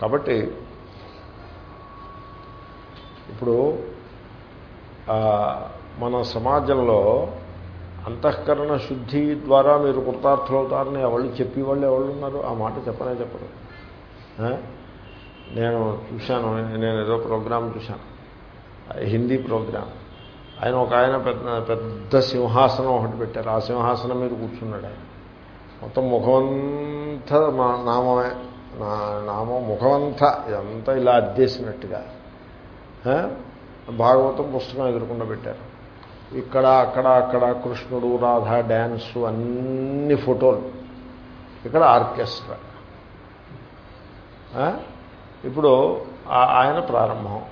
కాబట్టి ఇప్పుడు మన సమాజంలో అంతఃకరణ శుద్ధి ద్వారా మీరు కృతార్థులవుతారని ఎవరు చెప్పేవాళ్ళు ఎవరు ఉన్నారు? ఆ మాట చెప్పనే చెప్పరు. నేను చూశాను నేను ఏదో ప్రోగ్రాం చూశాను. హిందీ ప్రోగ్రాం. ఆయన ఒక ఆయన పెద్ద పెద్ద సింహాసనం ఒకటి పెట్టారు. ఆ సింహాసనం మీద కూర్చున్నాడు ఆయన. మొత్తం ముఖమంతా మా నామమే. నా నామం ముఖమంతా ఇదంతా ఇలా అద్దేసినట్టుగా. భాగవతం పుస్తకం ఎదుర్కొండ పెట్టారు. ఇక్కడ అక్కడ అక్కడ కృష్ణుడు రాధ డ్యాన్సు అన్ని ఫోటోలు. ఇక్కడ ఆర్కెస్ట్రా. ఇప్పుడు ఆ- ఆయన ప్రారంభం.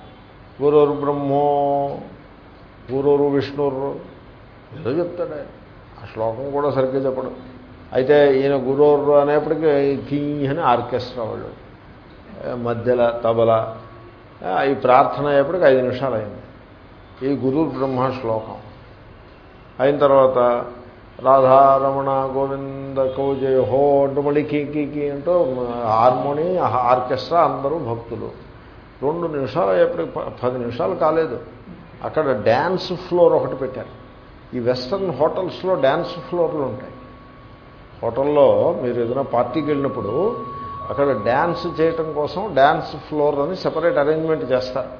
ఊరోరు బ్రహ్మో ఊరోరు విష్ణురు ఏదో చెప్తాడు ఆ శ్లోకం కూడా సరిగ్గా చెప్పడం. అయితే ఈయన గురువురు అనేప్పటికీ కింగ్ అని ఆర్కెస్ట్రా వాళ్ళు. మధ్యల తబల. ఈ ప్రార్థన అయ్యేప్పటికి ఐదు నిమిషాలు అయింది. ఈ గురు బ్రహ్మ శ్లోకం అయిన తర్వాత రాధారమణ గోవింద కౌజయ హో అంటూ మళ్ళీ కీకీకి అంటూ హార్మోని ఆర్కెస్ట్రా అందరూ భక్తులు. రెండు నిమిషాలు అయ్యేప్పటికి ప- పది నిమిషాలు కాలేదు. అక్కడ డ్యాన్స్ ఫ్లోర్ ఒకటి పెట్టారు. ఈ వెస్ట్రన్ హోటల్స్లో డ్యాన్స్ ఫ్లోర్లు ఉంటాయి. హోటల్లో మీరు ఏదైనా పార్టీకి వెళ్ళినప్పుడు అక్కడ డ్యాన్స్ చేయటం కోసం డ్యాన్స్ ఫ్లోర్ అని సెపరేట్ అరేంజ్మెంట్ చేస్తారు.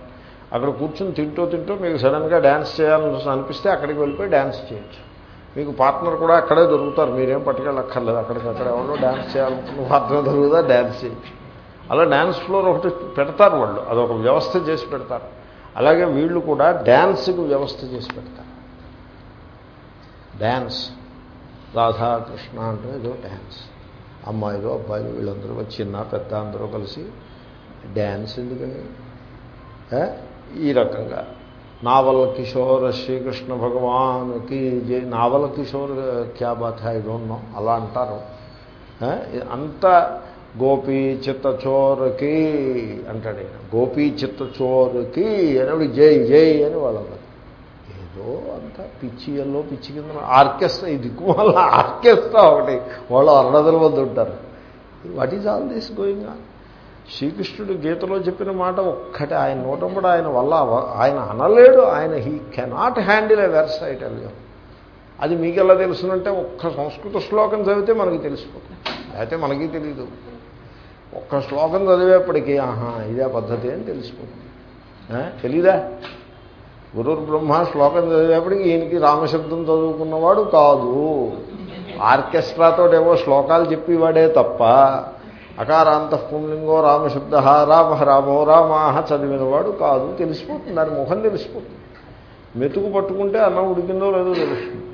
అక్కడ కూర్చుని తింటూ తింటూ మీకు సడన్గా డ్యాన్స్ చేయాలని అనిపిస్తే అక్కడికి వెళ్ళిపోయి డ్యాన్స్ చేయొచ్చు. మీకు పార్ట్నర్ కూడా అక్కడే దొరుకుతారు. మీరేం పట్టుకెళ్ళక్కర్లేదు. అక్కడికి అక్కడ ఎవరో డ్యాన్స్ చేయాలనుకున్న పార్ట్నర్ దొరుకుతా డ్యాన్స్ చేయొచ్చు. అలా డ్యాన్స్ ఫ్లోర్ ఒకటి పెడతారు వాళ్ళు. అదొక వ్యవస్థ చేసి పెడతారు. అలాగే వీళ్ళు కూడా డ్యాన్స్కి వ్యవస్థ చేసి పెడతారు. డ్యాన్స్ రాధాకృష్ణ అంటే ఏదో డ్యాన్స్ అమ్మాయిలు అబ్బాయిలు వీళ్ళందరూ చిన్న పెద్ద అందరూ కలిసి డ్యాన్స్ ఎందుకని? ఈ రకంగా. నావల్ కిషోర్ శ్రీకృష్ణ భగవాన్కి జై నావల్ కిషోర్ క్యా బాత్ ఐ డోంట్ నో అలా అంటారు. అంత గోపీ చిత్తచోరకి అంటాడు ఆయన గోపీ చిత్తచోరకి అని జై జై అని వాళ్ళు ఏదో అంత పిచ్చి ఎల్లో పిచ్చి కింద ఆర్కెస్ట్రా ఇది వాళ్ళ వల్ల ఆర్కెస్ట్రా ఒకటి. వాళ్ళు అరణదల వద్ద ఉంటారు. What is all this going on శ్రీకృష్ణుడు గీతలో చెప్పిన మాట ఒక్కటే. ఆయన నోటంబడి ఆయన వల్ల ఆయన అనలేడు. ఆయన he cannot handle a verse I tell you అది మీకు ఎలా తెలుసునంటే ఒక్క సంస్కృత శ్లోకం చదివితే మనకి తెలిసిపోతుంది. అయితే మనకి తెలియదు ఒక్క శ్లోకం చదివేప్పటికీ ఆహా ఇదే పద్ధతి అని తెలిసిపోతుంది. తెలీదా? గురుర్ బ్రహ్మ శ్లోకం చదివేప్పటికి ఈయనకి రామశబ్దం చదువుకున్నవాడు కాదు. ఆర్కెస్ట్రాతో ఏవో శ్లోకాలు చెప్పేవాడే తప్ప అకారాంత పుంలింగో రామశబ్ద రామ రామో రామాహ చదివినవాడు కాదు. తెలిసిపోతుంది దాని ముఖం తెలిసిపోతుంది. మెతుకు పట్టుకుంటే అన్నం ఉడికిందో లేదో తెలుస్తుంది.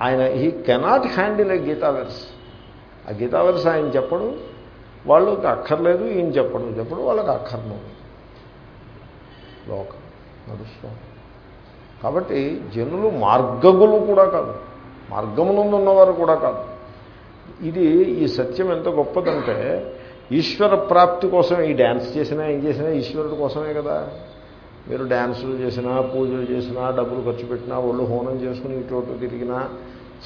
ఆయన he cannot handle a Gita verse ఆ గీతావర్స్ ఆయన చెప్పడు వాళ్ళకి అక్కర్లేదు ఈయన చెప్పడు. చెప్పడు వాళ్ళకి అక్కర్లేదు. లోకం. నడుస్తుంది కాబట్టి జనులు మార్గగులు కూడా కాదు. మార్గమునందు ఉన్నవారు కూడా కాదు. ఇది ఈ సత్యం ఎంత గొప్పదంటే ఈశ్వర ప్రాప్తి కోసం ఈ డ్యాన్స్ చేసినా ఏం చేసినా ఈశ్వరుడు కోసమే కదా. మీరు డ్యాన్సులు చేసినా పూజలు చేసినా డబ్బులు ఖర్చు పెట్టినా ఒళ్ళు హోనం చేసుకుని ఇటు తిరిగినా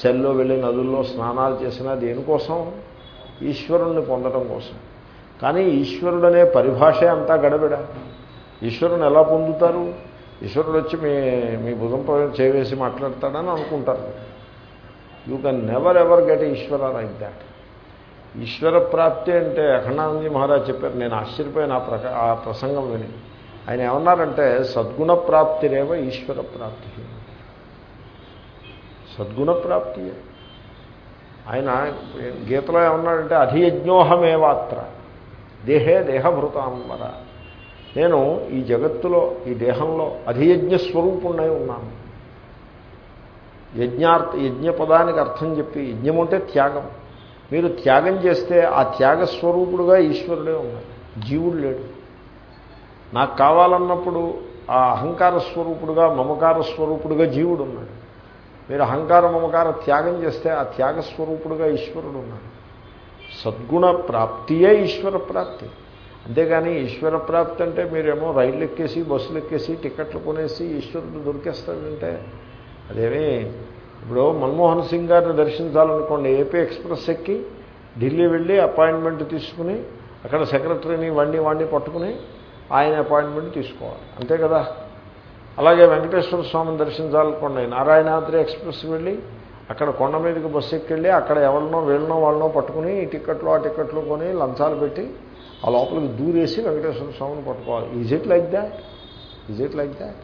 చెల్లో వెళ్ళి నదుల్లో స్నానాలు చేసినా దేనికోసం? ఈశ్వరుణ్ణి పొందడం కోసం. కానీ ఈశ్వరుడు అనే పరిభాషే అంతా గడబిడ. ఈశ్వరుని ఎలా పొందుతారు? ఈశ్వరుడు వచ్చి మీ మీ భుజం పైన చేవేసి మాట్లాడతాడని అనుకుంటారు. You can never ever get Ishwara like that Ishwara ప్రాప్తి అంటే అఖండానందజీ మహారాజ్ చెప్పారు. నేను ఆశ్చర్యపోయిన ఆ ప్రక ఆ ప్రసంగం విని. ఆయన ఏమన్నారంటే సద్గుణ ప్రాప్తిరేవ ఈశ్వర ప్రాప్తి. సద్గుణ ప్రాప్తి. ఆయన గీతలో ఏమన్నాడంటే అధియజ్ఞోహమేవాత్ర. దేహే దేహభృతాంబర. నేను ఈ జగత్తులో ఈ దేహంలో అధియజ్ఞ స్వరూపుణ్ణై ఉన్నాను. యజ్ఞార్థ యజ్ఞ పదానికి అర్థం చెప్పి యజ్ఞం అంటే త్యాగం. మీరు త్యాగం చేస్తే ఆ త్యాగ స్వరూపుడుగా ఈశ్వరుడే ఉన్నాడు. జీవుడు లేడు. నాకు కావాలన్నప్పుడు ఆ అహంకార స్వరూపుడుగా మమకార స్వరూపుడుగా జీవుడు ఉన్నాడు. మీరు అహంకార మమకార త్యాగం చేస్తే ఆ త్యాగ స్వరూపుడుగా ఈశ్వరుడు ఉన్నాడు. సద్గుణ ప్రాప్తియే ఈశ్వర ప్రాప్తి. అంతేగాని ఈశ్వర ప్రాప్తి అంటే మీరేమో రైళ్ళు ఎక్కేసి బస్సులు ఎక్కేసి టికెట్లు కొనేసి ఈశ్వరుడు దొరికేస్తాడంటే అదేమీ. ఇప్పుడు మన్మోహన్ సింగ్ గారిని దర్శించాలనుకోండి ఏపీ ఎక్స్ప్రెస్ ఎక్కి ఢిల్లీ వెళ్ళి అపాయింట్మెంట్ తీసుకుని అక్కడ సెక్రటరీని వండి వండి పట్టుకుని ఆయన అపాయింట్మెంట్ తీసుకోవాలి. అంతే కదా? అలాగే వెంకటేశ్వర స్వామిని దర్శించాలనుకోండి నారాయణాద్రి ఎక్స్ప్రెస్ వెళ్ళి అక్కడ కొండ మీదకి బస్సు ఎక్కెళ్ళి అక్కడ ఎవరినో వెళ్ళినో వాళ్ళనో పట్టుకుని ఈ టిక్కెట్లు ఆ టిక్కెట్లు కొని లంచాలు పెట్టి ఆ లోపలికి దూరేసి వెంకటేశ్వర స్వామిని పట్టుకోవాలి. Is it like that is it like that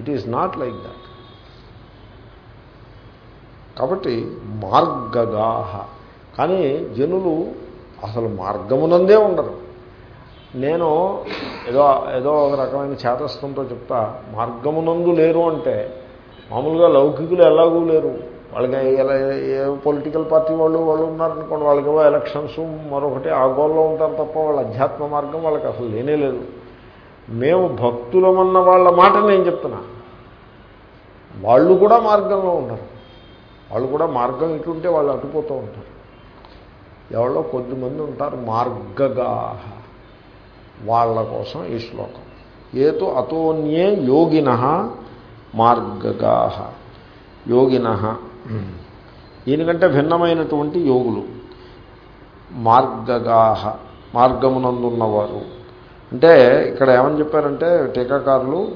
it is not like that కాబట్టి మార్గగాహ కానీ జనులు అసలు మార్గమునందే ఉండరు. నేను ఏదో ఏదో ఒక రకమైన చేతస్థంతో చెప్తా మార్గమునందు లేరు అంటే మామూలుగా లౌకికులు ఎలాగూ లేరు. వాళ్ళకి ఎలా ఏ పొలిటికల్ పార్టీ వాళ్ళు వాళ్ళు ఉన్నారనుకోండి వాళ్ళకి ఎలక్షన్స్ మరొకటి ఆగోల్లో ఉంటారు తప్ప వాళ్ళ అధ్యాత్మ మార్గం వాళ్ళకి అసలు లేనే లేదు. మేము భక్తులమన్న వాళ్ళ మాట నేను చెప్తున్నా. వాళ్ళు కూడా మార్గంలో ఉండరు వాళ్ళు కూడా మార్గం ఇటుంటే వాళ్ళు అటుపోతూ ఉంటారు. ఎవరో కొద్దిమంది ఉంటారు మార్గగాహ వాళ్ళ కోసం ఈ శ్లోకం. ఏతో అతోన్యే యోగిన మార్గగా. యోగిన దీనికంటే భిన్నమైనటువంటి యోగులు. మార్గగాహ మార్గమునందున్నవారు. అంటే ఇక్కడ ఏమని చెప్పారంటే టీకాకారులు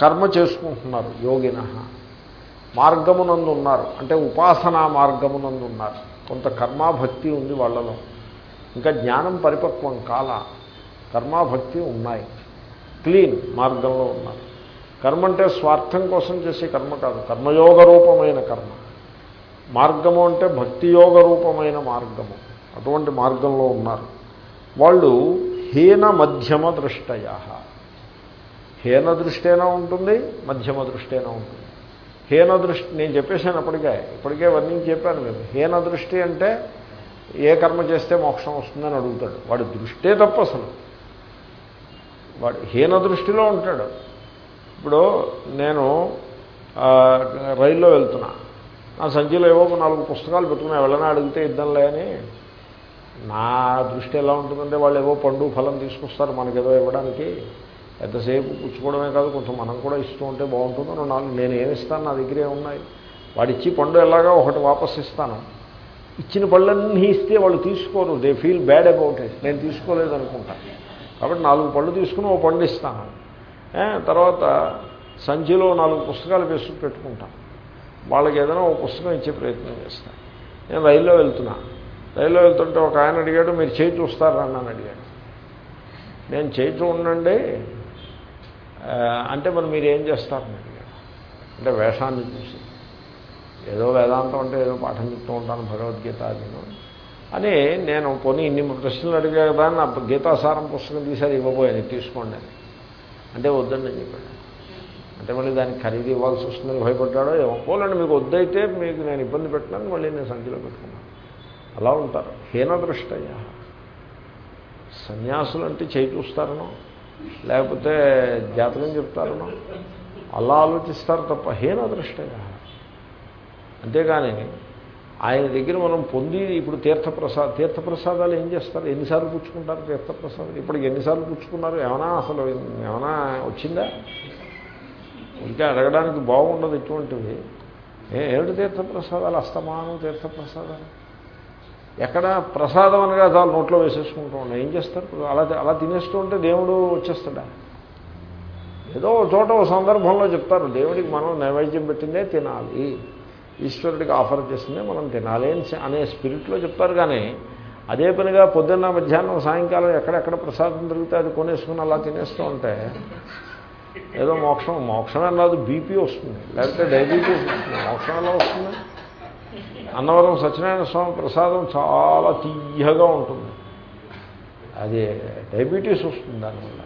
కర్మ చేసుకుంటున్నారు యోగిన. మార్గమునందు ఉన్నారు అంటే ఉపాసనా మార్గమునందు ఉన్నారు కొంత కర్మాభక్తి ఉంది వాళ్ళలో. ఇంకా జ్ఞానం పరిపక్వం కాల కర్మాభక్తి ఉన్నాయి. క్లీన్ మార్గంలో ఉన్నారు. కర్మ అంటే స్వార్థం కోసం చేసే కర్మ కాదు కర్మయోగ రూపమైన కర్మ. మార్గము అంటే భక్తియోగ రూపమైన మార్గము. అటువంటి మార్గంలో ఉన్నారు. వాళ్ళు హీన మధ్యమ దృష్టయ. హీన దృష్టైనా ఉంటుంది మధ్యమ దృష్టైనా ఉంటుంది. హీన దృష్టి నేను చెప్పేశాను అప్పటికే ఇప్పటికే వర్ణించి చెప్పాను మేము హీన దృష్టి అంటే ఏ కర్మ చేస్తే మోక్షం వస్తుందని అడుగుతాడు. వాడి దృష్టే తప్ప అసలు. వాడు హీన దృష్టిలో ఉంటాడు. ఇప్పుడు నేను రైల్లో వెళ్తున్నా. నా సంచిలో ఏవో నాలుగు పుస్తకాలు పెట్టుకున్నా వెళ్ళనా అడిగితే ఇద్దంలే అని నా దృష్టి ఎలా ఉంటుందంటే వాళ్ళు ఏవో పండు ఫలం తీసుకొస్తారు మనకేదో ఇవ్వడానికి. ఎంతసేపు పుచ్చుకోవడమే కాదు కొంచెం మనం కూడా ఇస్తూ ఉంటే బాగుంటుందో నాలుగు నేను ఏమి ఇస్తాను నా దగ్గరే ఉన్నాయి. వాడిచ్చి పండు ఎలాగా ఒకటి వాపస్ ఇస్తాను. ఇచ్చిన పళ్ళన్నీ ఇస్తే వాళ్ళు తీసుకోరు. They feel bad about it నేను తీసుకోలేదు అనుకుంటా కాబట్టి నాలుగు పళ్ళు తీసుకుని ఓ పండు ఇస్తాను తర్వాత సంచిలో నాలుగు పుస్తకాలు వేసుకు పెట్టుకుంటాను. వాళ్ళకి ఏదైనా ఒక పుస్తకం ఇచ్చే ప్రయత్నం చేస్తాను. నేను రైల్లో వెళ్తున్నా. రైల్లో వెళ్తుంటే ఒక ఆయన అడిగాడు మీరు చేయి చూస్తారా? అని అడిగాడు నేను చేయి చూడండి. అంటే మరి మీరు ఏం చేస్తారని అడిగాడు. అంటే వేషాన్ని చూసి. ఏదో వేదాంతం అంటే ఏదో పాఠం చెప్తూ ఉంటాను భగవద్గీత నేను అని నేను పోనీ ఇన్ని ప్రశ్నలు అడిగా కదా నా గీతాసారం పుస్తకం తీసారి ఇవ్వబోయాను తీసుకోండి అని. అంటే వద్దండి అని చెప్పాడు. అంటే మళ్ళీ దానికి ఖరీదు ఇవ్వాల్సి వస్తుందని భయపడ్డాడో ఏమో. పోలండి మీకు వద్దయితే మీకు నేను ఇబ్బంది పెట్టినాను మళ్ళీ నేను సంఖ్యలో పెట్టుకున్నాను. అలా ఉంటారు. హీన సన్యాసులు అంటే చేయి చూస్తారనో లేకపోతే జాతకం చెప్తారనో అలా ఆలోచిస్తారు తప్ప హీన అంతేగాని ఆయన దగ్గర మనం పొంది ఇప్పుడు తీర్థప్రసాద తీర్థప్రసాదాలు ఏం చేస్తారు? ఎన్నిసార్లు పుచ్చుకుంటారు తీర్థప్రసాదాలు? ఇప్పటికి ఎన్నిసార్లు పుచ్చుకున్నారు? ఏమైనా అసలు ఏమైనా వచ్చిందా? ఇంకా అడగడానికి బాగుండదు ఇటువంటివి. ఏమిటి తీర్థప్రసాదాలు? అస్తమానం తీర్థప్రసాదాలు. ఎక్కడ ప్రసాదం అనగా చాలా నోట్లో వేసేసుకుంటూ ఉన్నాయి ఏం చేస్తారు? అలా అలా తినేస్తూ ఉంటే దేవుడు వచ్చేస్తాడా? ఏదో చోట ఓ సందర్భంలో చెప్తారు దేవుడికి మనం నైవేద్యం పెట్టిందే తినాలి. ఈశ్వరుడికి ఆఫర్ చేసిందే మనం తినాలి అనే స్పిరిట్లో చెప్తారు కానీ అదే పనిగా పొద్దున్న మధ్యాహ్నం సాయంకాలం ఎక్కడెక్కడ ప్రసాదం దొరికితే అది కొనేసుకుని అలా తినేస్తూ ఉంటే ఏదో మోక్షం మోక్షం అన్నది బీపీ వస్తుంది. లేకపోతే డయాబెటీస్ వస్తుంది. మోక్షం ఎలా వస్తుంది. అన్నవరం సత్యనారాయణ స్వామి ప్రసాదం చాలా తీయగా ఉంటుంది. అది డయాబెటీస్ వస్తుంది దానివల్ల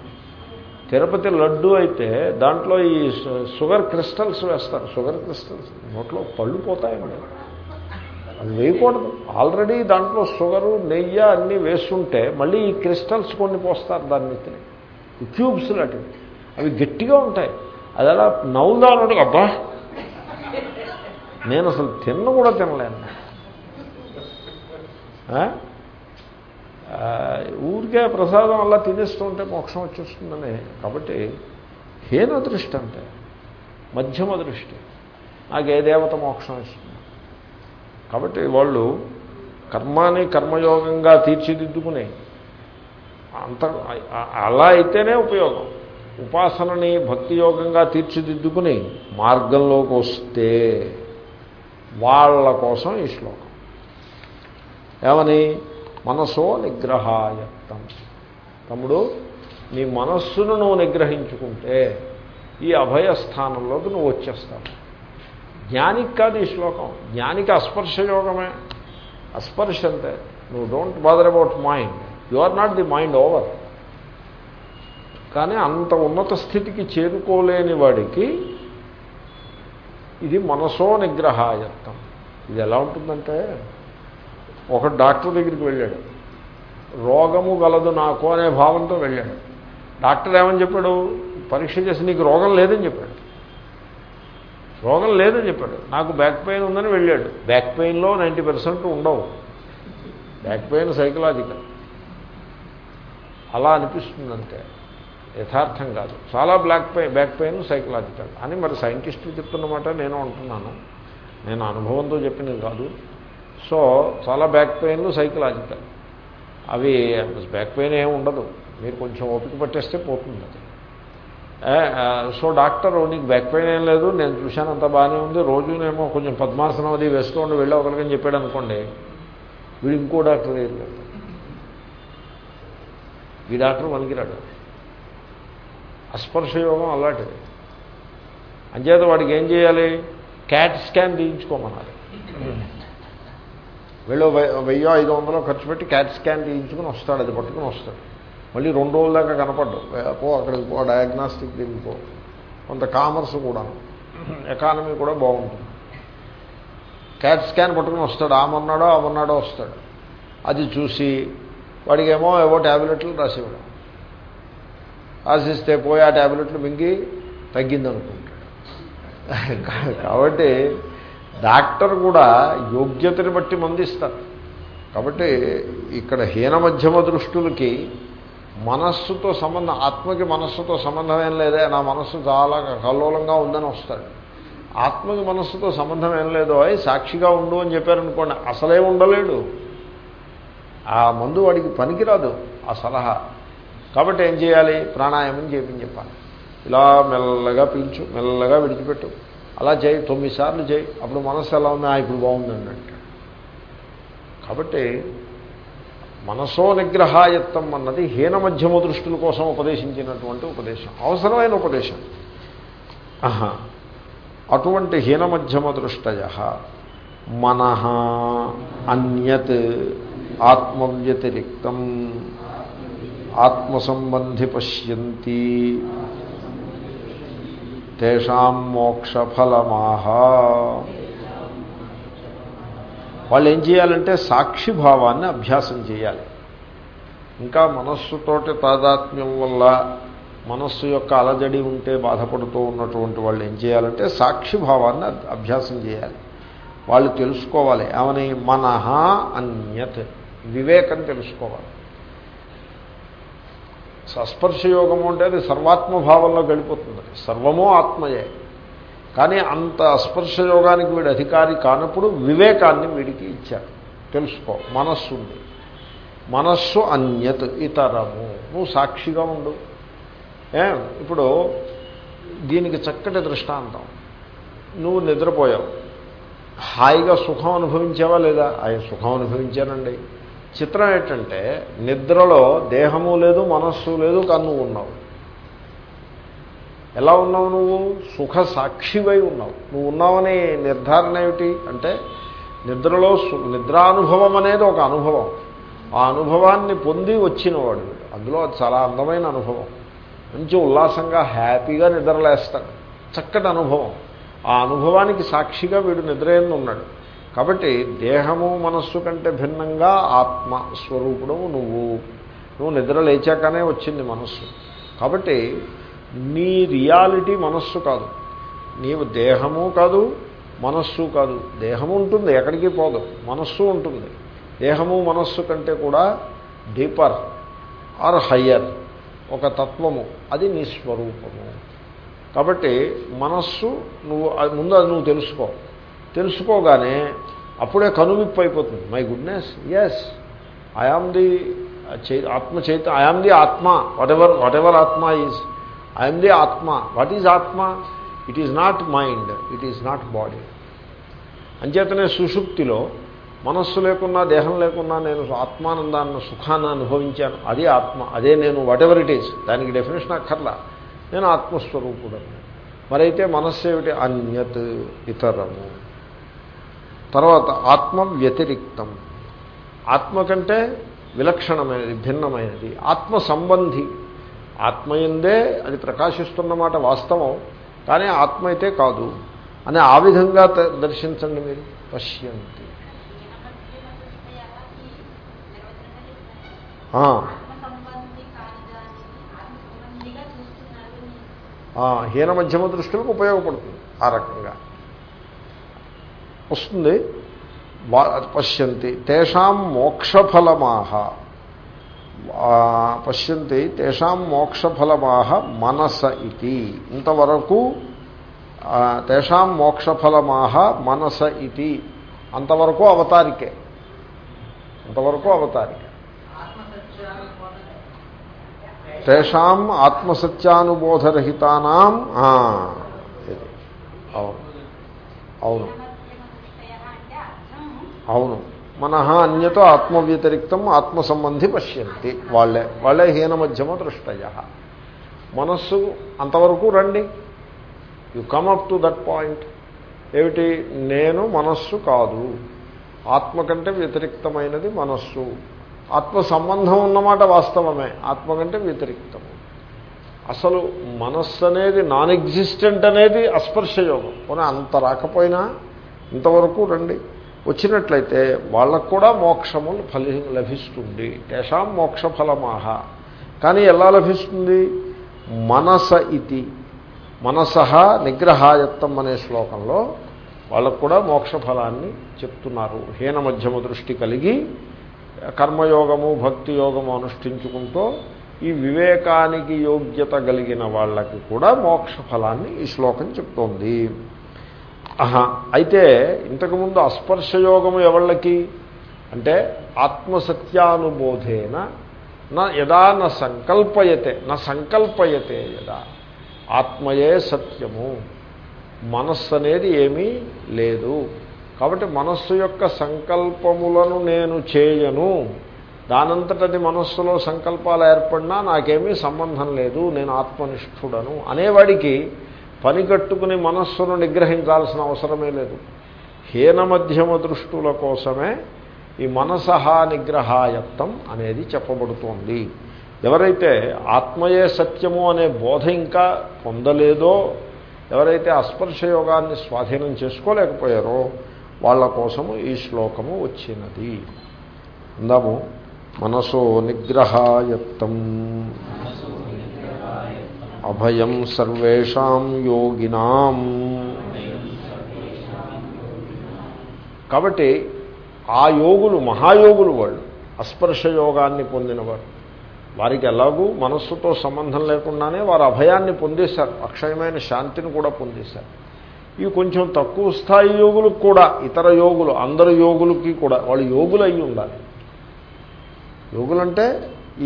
తిరుపతి లడ్డు అయితే దాంట్లో ఈ షుగర్ క్రిస్టల్స్ వేస్తారు. షుగర్ క్రిస్టల్స్ నోట్లో పళ్ళు పోతాయండి. అది వేయకూడదు. ఆల్రెడీ దాంట్లో షుగరు నెయ్యి అన్నీ వేస్తుంటే మళ్ళీ ఈ క్రిస్టల్స్ కొన్ని పోస్తారు దాని నెత్తిని క్యూబ్స్ లాంటివి. అవి గట్టిగా ఉంటాయి. అది అలా నవ్వుదానడు అబ్బా! నేను అసలు తిన్న కూడా తినలేను. ఊరికే ప్రసాదం అలా తినేస్తూ ఉంటే మోక్షం వచ్చేస్తుందని. కాబట్టి హీన దృష్టి అంటే మధ్యమ దృష్టి. నాకు ఏ దేవత మోక్షం ఇస్తుంది? కాబట్టి వాళ్ళు కర్మాని కర్మయోగంగా తీర్చిదిద్దుకుని అంత అలా అయితేనే ఉపయోగం. ఉపాసనని భక్తి యోగంగా తీర్చిదిద్దుకుని మార్గంలోకి వస్తే వాళ్ళ కోసం ఈ శ్లోకం. ఏమని? మనసో నిగ్రహాయత్తం. తమ్ముడు నీ మనస్సును నువ్వు నిగ్రహించుకుంటే ఈ అభయస్థానంలోకి నువ్వు వచ్చేస్తావు. జ్ఞానికి కాదు ఈ శ్లోకం. జ్ఞానికి అస్పర్శ యోగమే. అస్పర్శ అంతే నువ్వు don't bother about mind you are not the mind over కానీ అంత ఉన్నత స్థితికి చేరుకోలేని వాడికి ఇది మనసో నిగ్రహాయత్తం. ఇది ఎలా ఉంటుందంటే ఒక డాక్టర్ దగ్గరికి వెళ్ళాడు. రోగము గలదు నాకు అనే భావంతో వెళ్ళాడు. డాక్టర్ ఏమని చెప్పాడు? పరీక్ష చేసి నీకు రోగం లేదని చెప్పాడు. రోగం లేదని చెప్పాడు. నాకు బ్యాక్ పెయిన్ ఉందని వెళ్ళాడు. బ్యాక్ పెయిన్లో నైంటీ పర్సెంట్ ఉండవు. Back pain psychological. అలా అనిపిస్తుంది యథార్థం కాదు. చాలా black pain back pain psychological. అని మరి సైంటిస్టులు చెప్తున్నమాట నేను అంటున్నాను. నేను అనుభవంతో చెప్పినది కాదు. సో చాలా బ్యాక్ పెయిన్లు సైకలాజికల్. అవి బ్యాక్ పెయిన్ ఏమి ఉండదు. మీరు కొంచెం ఓపిక పట్టేస్తే పోతుంది అది. సో డాక్టర్ నీకు బ్యాక్ పెయిన్ ఏం లేదు నేను చూశాను అంత బాగానే ఉంది. రోజునేమో కొంచెం పద్మాసనం అది వేస్తూ ఉండి వెళ్ళి ఒకరికని చెప్పాడు అనుకోండి వీడు ఇంకో డాక్టర్ లేదు ఈ డాక్టర్ పనికిరాడు. అస్పర్శయోగం అలాంటిది. అంచేత వాడికి ఏం చేయాలి? క్యాట్ స్కాన్ తీయించుకోమన్నారు వీళ్ళు వెయ్యో ఐదు వందలు ఖర్చు పెట్టి క్యాట్ స్కాన్ తీయించుకుని వస్తాడు అది పట్టుకుని వస్తాడు. మళ్ళీ రెండు రోజుల దాకా కనపడ్డు పో అక్కడికి పో డయాగ్నాస్టిక్ దీనికి పో. కొంత కామర్స్ కూడా. ఎకానమీ కూడా బాగుంటుంది. క్యాట్ స్కాన్ పట్టుకుని వస్తాడు. ఆమన్నాడో ఆమన్నాడో వస్తాడు. అది చూసి వాడికేమో ఏవో ట్యాబ్లెట్లు రాసివ్వడం ఆశిస్తే పోయి ఆ ట్యాబ్లెట్లు మింగి తగ్గిందనుకుంటాడు. కాబట్టి డాక్టర్ కూడా యోగ్యతని బట్టి మందిస్తారు. కాబట్టి ఇక్కడ హీన మధ్యమ దృష్టులకి మనస్సుతో సంబంధం ఆత్మకి మనస్సుతో సంబంధం ఏం లేదే నా మనస్సు చాలా కల్లోలంగా ఉందని వస్తాడు. ఆత్మకి మనస్సుతో సంబంధం ఏం లేదో అయి సాక్షిగా ఉండు అని చెప్పారనుకోండి అసలే ఉండలేడు. ఆ మందు వాడికి పనికిరాదు ఆ సలహా. కాబట్టి ఏం చేయాలి? ప్రాణాయామం చేయమని చెప్పాలి. ఇలా మెల్లగా పీల్చు మెల్లగా విడిచిపెట్టు. అలా చేయి తొమ్మిది సార్లు చేయి. అప్పుడు మనస్సు ఎలా ఉందా? ఇప్పుడు బాగుందండి కాబట్టి మనసో నిగ్రహాయత్తం అన్నది హీన మధ్యమ దృష్టుల కోసం ఉపదేశించినటువంటి ఉపదేశం. అవసరమైన ఉపదేశం. అటువంటి హీన మధ్యమ దృష్టయ మన అన్యత్ ఆత్మవ్యతిరిక్తం. ఆత్మసంబంధి పశ్యంతి తేషాం మోక్షఫలమాహ. వాళ్ళు ఏం చేయాలంటే సాక్షిభావాన్ని అభ్యాసం చేయాలి. ఇంకా మనస్సుతోటి తాదాత్మ్యం వల్ల మనస్సు యొక్క అలజడి ఉంటే బాధపడుతూ ఉన్నటువంటి వాళ్ళు ఏం చేయాలంటే సాక్షిభావాన్ని అభ్యాసం చేయాలి. వాళ్ళు తెలుసుకోవాలి. ఏమని మనహ అన్యత్. వివేకం తెలుసుకోవాలి. సస్పర్శయోగము అంటే అది సర్వాత్మభావంలో గడిపోతుంది. సర్వమో ఆత్మయే. కానీ అంత స్పర్శయోగానికి వీడు అధికారి కానప్పుడు వివేకాన్ని వీడికి ఇచ్చారు. తెలుసుకో మనస్సు ఉంది. మనస్సు అన్యత్ ఇతరము. నువ్వు సాక్షిగా ఉండు. ఏ ఇప్పుడు దీనికి చక్కటి దృష్టాంతం. నువ్వు నిద్రపోయావు. హాయిగా సుఖం అనుభవించావా లేదా? ఆయన సుఖం అనుభవించానండి. చిత్రం ఏంటంటే నిద్రలో దేహము లేదు మనస్సు లేదు కన్ను ఉన్నావు. ఎలా ఉన్నావు నువ్వు? సుఖ సాక్షివై ఉన్నావు. నువ్వు ఉన్నావని నిర్ధారణ ఏమిటి? అంటే నిద్రలో నిద్రానుభవం అనేది ఒక అనుభవం. ఆ అనుభవాన్ని పొంది వచ్చినవాడు. అందులో చాలా అందమైన అనుభవం. మంచి ఉల్లాసంగా హ్యాపీగా నిద్రలేస్తాడు. చక్కటి అనుభవం. ఆ అనుభవానికి సాక్షిగా వీడు నిద్ర ఉన్నాడు కాబట్టి దేహము మనస్సు కంటే భిన్నంగా ఆత్మ స్వరూపుడము నువ్వు. నువ్వు నిద్ర లేచాకనే వచ్చింది మనస్సు. కాబట్టి నీ రియాలిటీ మనస్సు కాదు. నీవు దేహము కాదు మనస్సు కాదు. దేహము ఉంటుంది ఎక్కడికి పోదు. మనస్సు ఉంటుంది. దేహము మనస్సు కంటే కూడా డీపర్ ఆర్ హయ్యర్ ఒక తత్వము. అది నీ స్వరూపము. కాబట్టి మనస్సు నువ్వు ముందు అది నువ్వు తెలుసుకో. తెలుసుకోగానే అప్పుడే కనువిప్పు అయిపోతుంది. My goodness yes I am the atma చైత I am the atma whatever whatever atma is I'm the atma. What is atma? It is not mind it is not body అంచేతనే సుషుప్తిలో మనస్సు లేకున్నా దేహం లేకున్నా నేను ఆత్మానందాన్ని సుఖాన్ని అనుభవించాను. అదే ఆత్మ అదే నేను వాట్ ఎవర్ ఇట్ ఈజ్ దానికి డెఫినేషన్ అక్కర్లా. నేను ఆత్మస్వరూపుడను. మరైతే మనస్సు ఏమిటి? అన్యత్ ఇతరము. తర్వాత ఆత్మ వ్యతిరిక్తం ఆత్మ కంటే విలక్షణమైనది భిన్నమైనది. ఆత్మ సంబంధి ఆత్మయందే అది ప్రకాశిస్తున్నమాట వాస్తవం కానీ ఆత్మ అయితే కాదు. అని ఆ విధంగా దర్శించండి మీరు. పశ్యంతి. హీన మధ్యమ దృష్టికి ఉపయోగపడుతుంది ఆ రకంగా. వస్తుంది. పశ్యంతి. తేషాం మోక్షఫలమాహ. పశ్యంతి తేషాం మోక్షఫలమాహ మనస ఇది ఇంతవరకు తేషాం మోక్షఫలమాహ మనస ఇది అంతవరకు అవతారికే. అంతవరకు అవతారిక. తేషాం ఆత్మసత్యానుబోధరహితానాం అవును. అవును. అవును. మనహ అన్యతో ఆత్మ వ్యతిరిక్తం ఆత్మ సంబంధి పశ్యంతి. వాళ్ళే వాళ్ళే హీన మధ్యమ దృష్టయ మనస్సు అంతవరకు రండి. You come up to that point ఏమిటి? నేను మనస్సు కాదు. ఆత్మ కంటే వ్యతిరిక్తమైనది మనస్సు. ఆత్మ సంబంధం ఉన్నమాట వాస్తవమే. ఆత్మ కంటే వ్యతిరిక్తము. అసలు మనస్సు అనేది నాన్ ఎగ్జిస్టెంట్ అనేది అస్పర్శయోగం. కానీ అంత రాకపోయినా ఇంతవరకు రండి. వచ్చినట్లయితే వాళ్ళకు కూడా మోక్షము ఫలి లభిస్తుంది. తేషాం మోక్ష ఫలమాహ కానీ ఎలా లభిస్తుంది? మనస ఇది మనస నిగ్రహాయత్తం అనే శ్లోకంలో వాళ్ళకు కూడా మోక్షఫలాన్ని చెప్తున్నారు. హీన మధ్యమ దృష్టి కలిగి కర్మయోగము భక్తి యోగము అనుష్ఠించుకుంటూ ఈ వివేకానికి యోగ్యత కలిగిన వాళ్ళకి కూడా మోక్షఫలాన్ని ఈ శ్లోకం చెప్తోంది. ఆహా. అయితే ఇంతకుముందు అస్పర్శయోగము ఎవళ్ళకి? అంటే ఆత్మసత్యానుబోధేన నా యదా న సంకల్పయతే నా సంకల్పయతే యదా. ఆత్మయే సత్యము. మనస్సు అనేది ఏమీ లేదు. కాబట్టి మనస్సు యొక్క సంకల్పములను నేను చేయను. దానంతటది మనస్సులో సంకల్పాలు ఏర్పడినా నాకేమీ సంబంధం లేదు. నేను ఆత్మనిష్ఠుడను అనేవాడికి పని కట్టుకుని మనస్సును నిగ్రహించాల్సిన అవసరమే లేదు. హీన మధ్యమ దృష్టుల కోసమే ఈ మనసహా నిగ్రహాయత్తం అనేది చెప్పబడుతోంది. ఎవరైతే ఆత్మయే సత్యము అనే బోధ ఇంకా పొందలేదో ఎవరైతే అస్పర్శయోగాన్ని స్వాధీనం చేసుకోలేకపోయారో వాళ్ళ కోసము ఈ శ్లోకము వచ్చినది. అందాము మనసో నిగ్రహాయత్తం. అభయం సర్వేషాం యోగినాం. కాబట్టి ఆ యోగులు మహాయోగులు వాళ్ళు అస్పర్శ యోగాన్ని పొందినవారు. వారికి ఎలాగూ మనస్సుతో సంబంధం లేకుండానే వారు అభయాన్ని పొందేశారు అక్షయమైన శాంతిని కూడా పొందేశారు. ఇవి కొంచెం తక్కువ స్థాయి యోగులకు కూడా ఇతర యోగులు అందరు యోగులకి కూడా వాళ్ళు యోగులు అయి ఉండాలి. యోగులంటే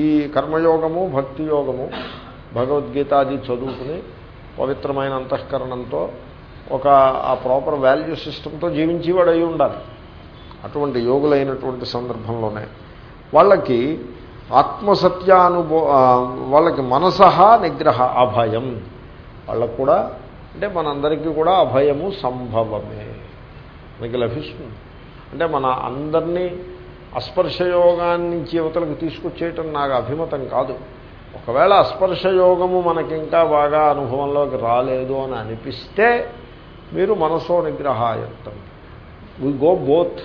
ఈ కర్మయోగము భక్తి యోగము భగవద్గీతాది చదువుకుని పవిత్రమైన అంతఃకరణంతో ఒక ఆ ప్రాపర్ వాల్యూ సిస్టంతో జీవించేవాడు అయి ఉండాలి. అటువంటి యోగులైనటువంటి సందర్భంలోనే వాళ్ళకి ఆత్మసత్యానుభవ వాళ్ళకి మనసహ నిగ్రహ అభయం. వాళ్ళకు కూడా అంటే మనందరికీ కూడా అభయము సంభవమే. మనకి లభిస్తుంది. అంటే మన అందరినీ అస్పర్శయోగాన్ని నుంచి యువతలకు తీసుకొచ్చేయటం నాకు అభిమతం కాదు. ఒకవేళ అస్పర్శయోగము మనకి ఇంకా బాగా అనుభవంలోకి రాలేదు అని అనిపిస్తే మీరు మనసో నిగ్రహాయత్తం వి గో బోత్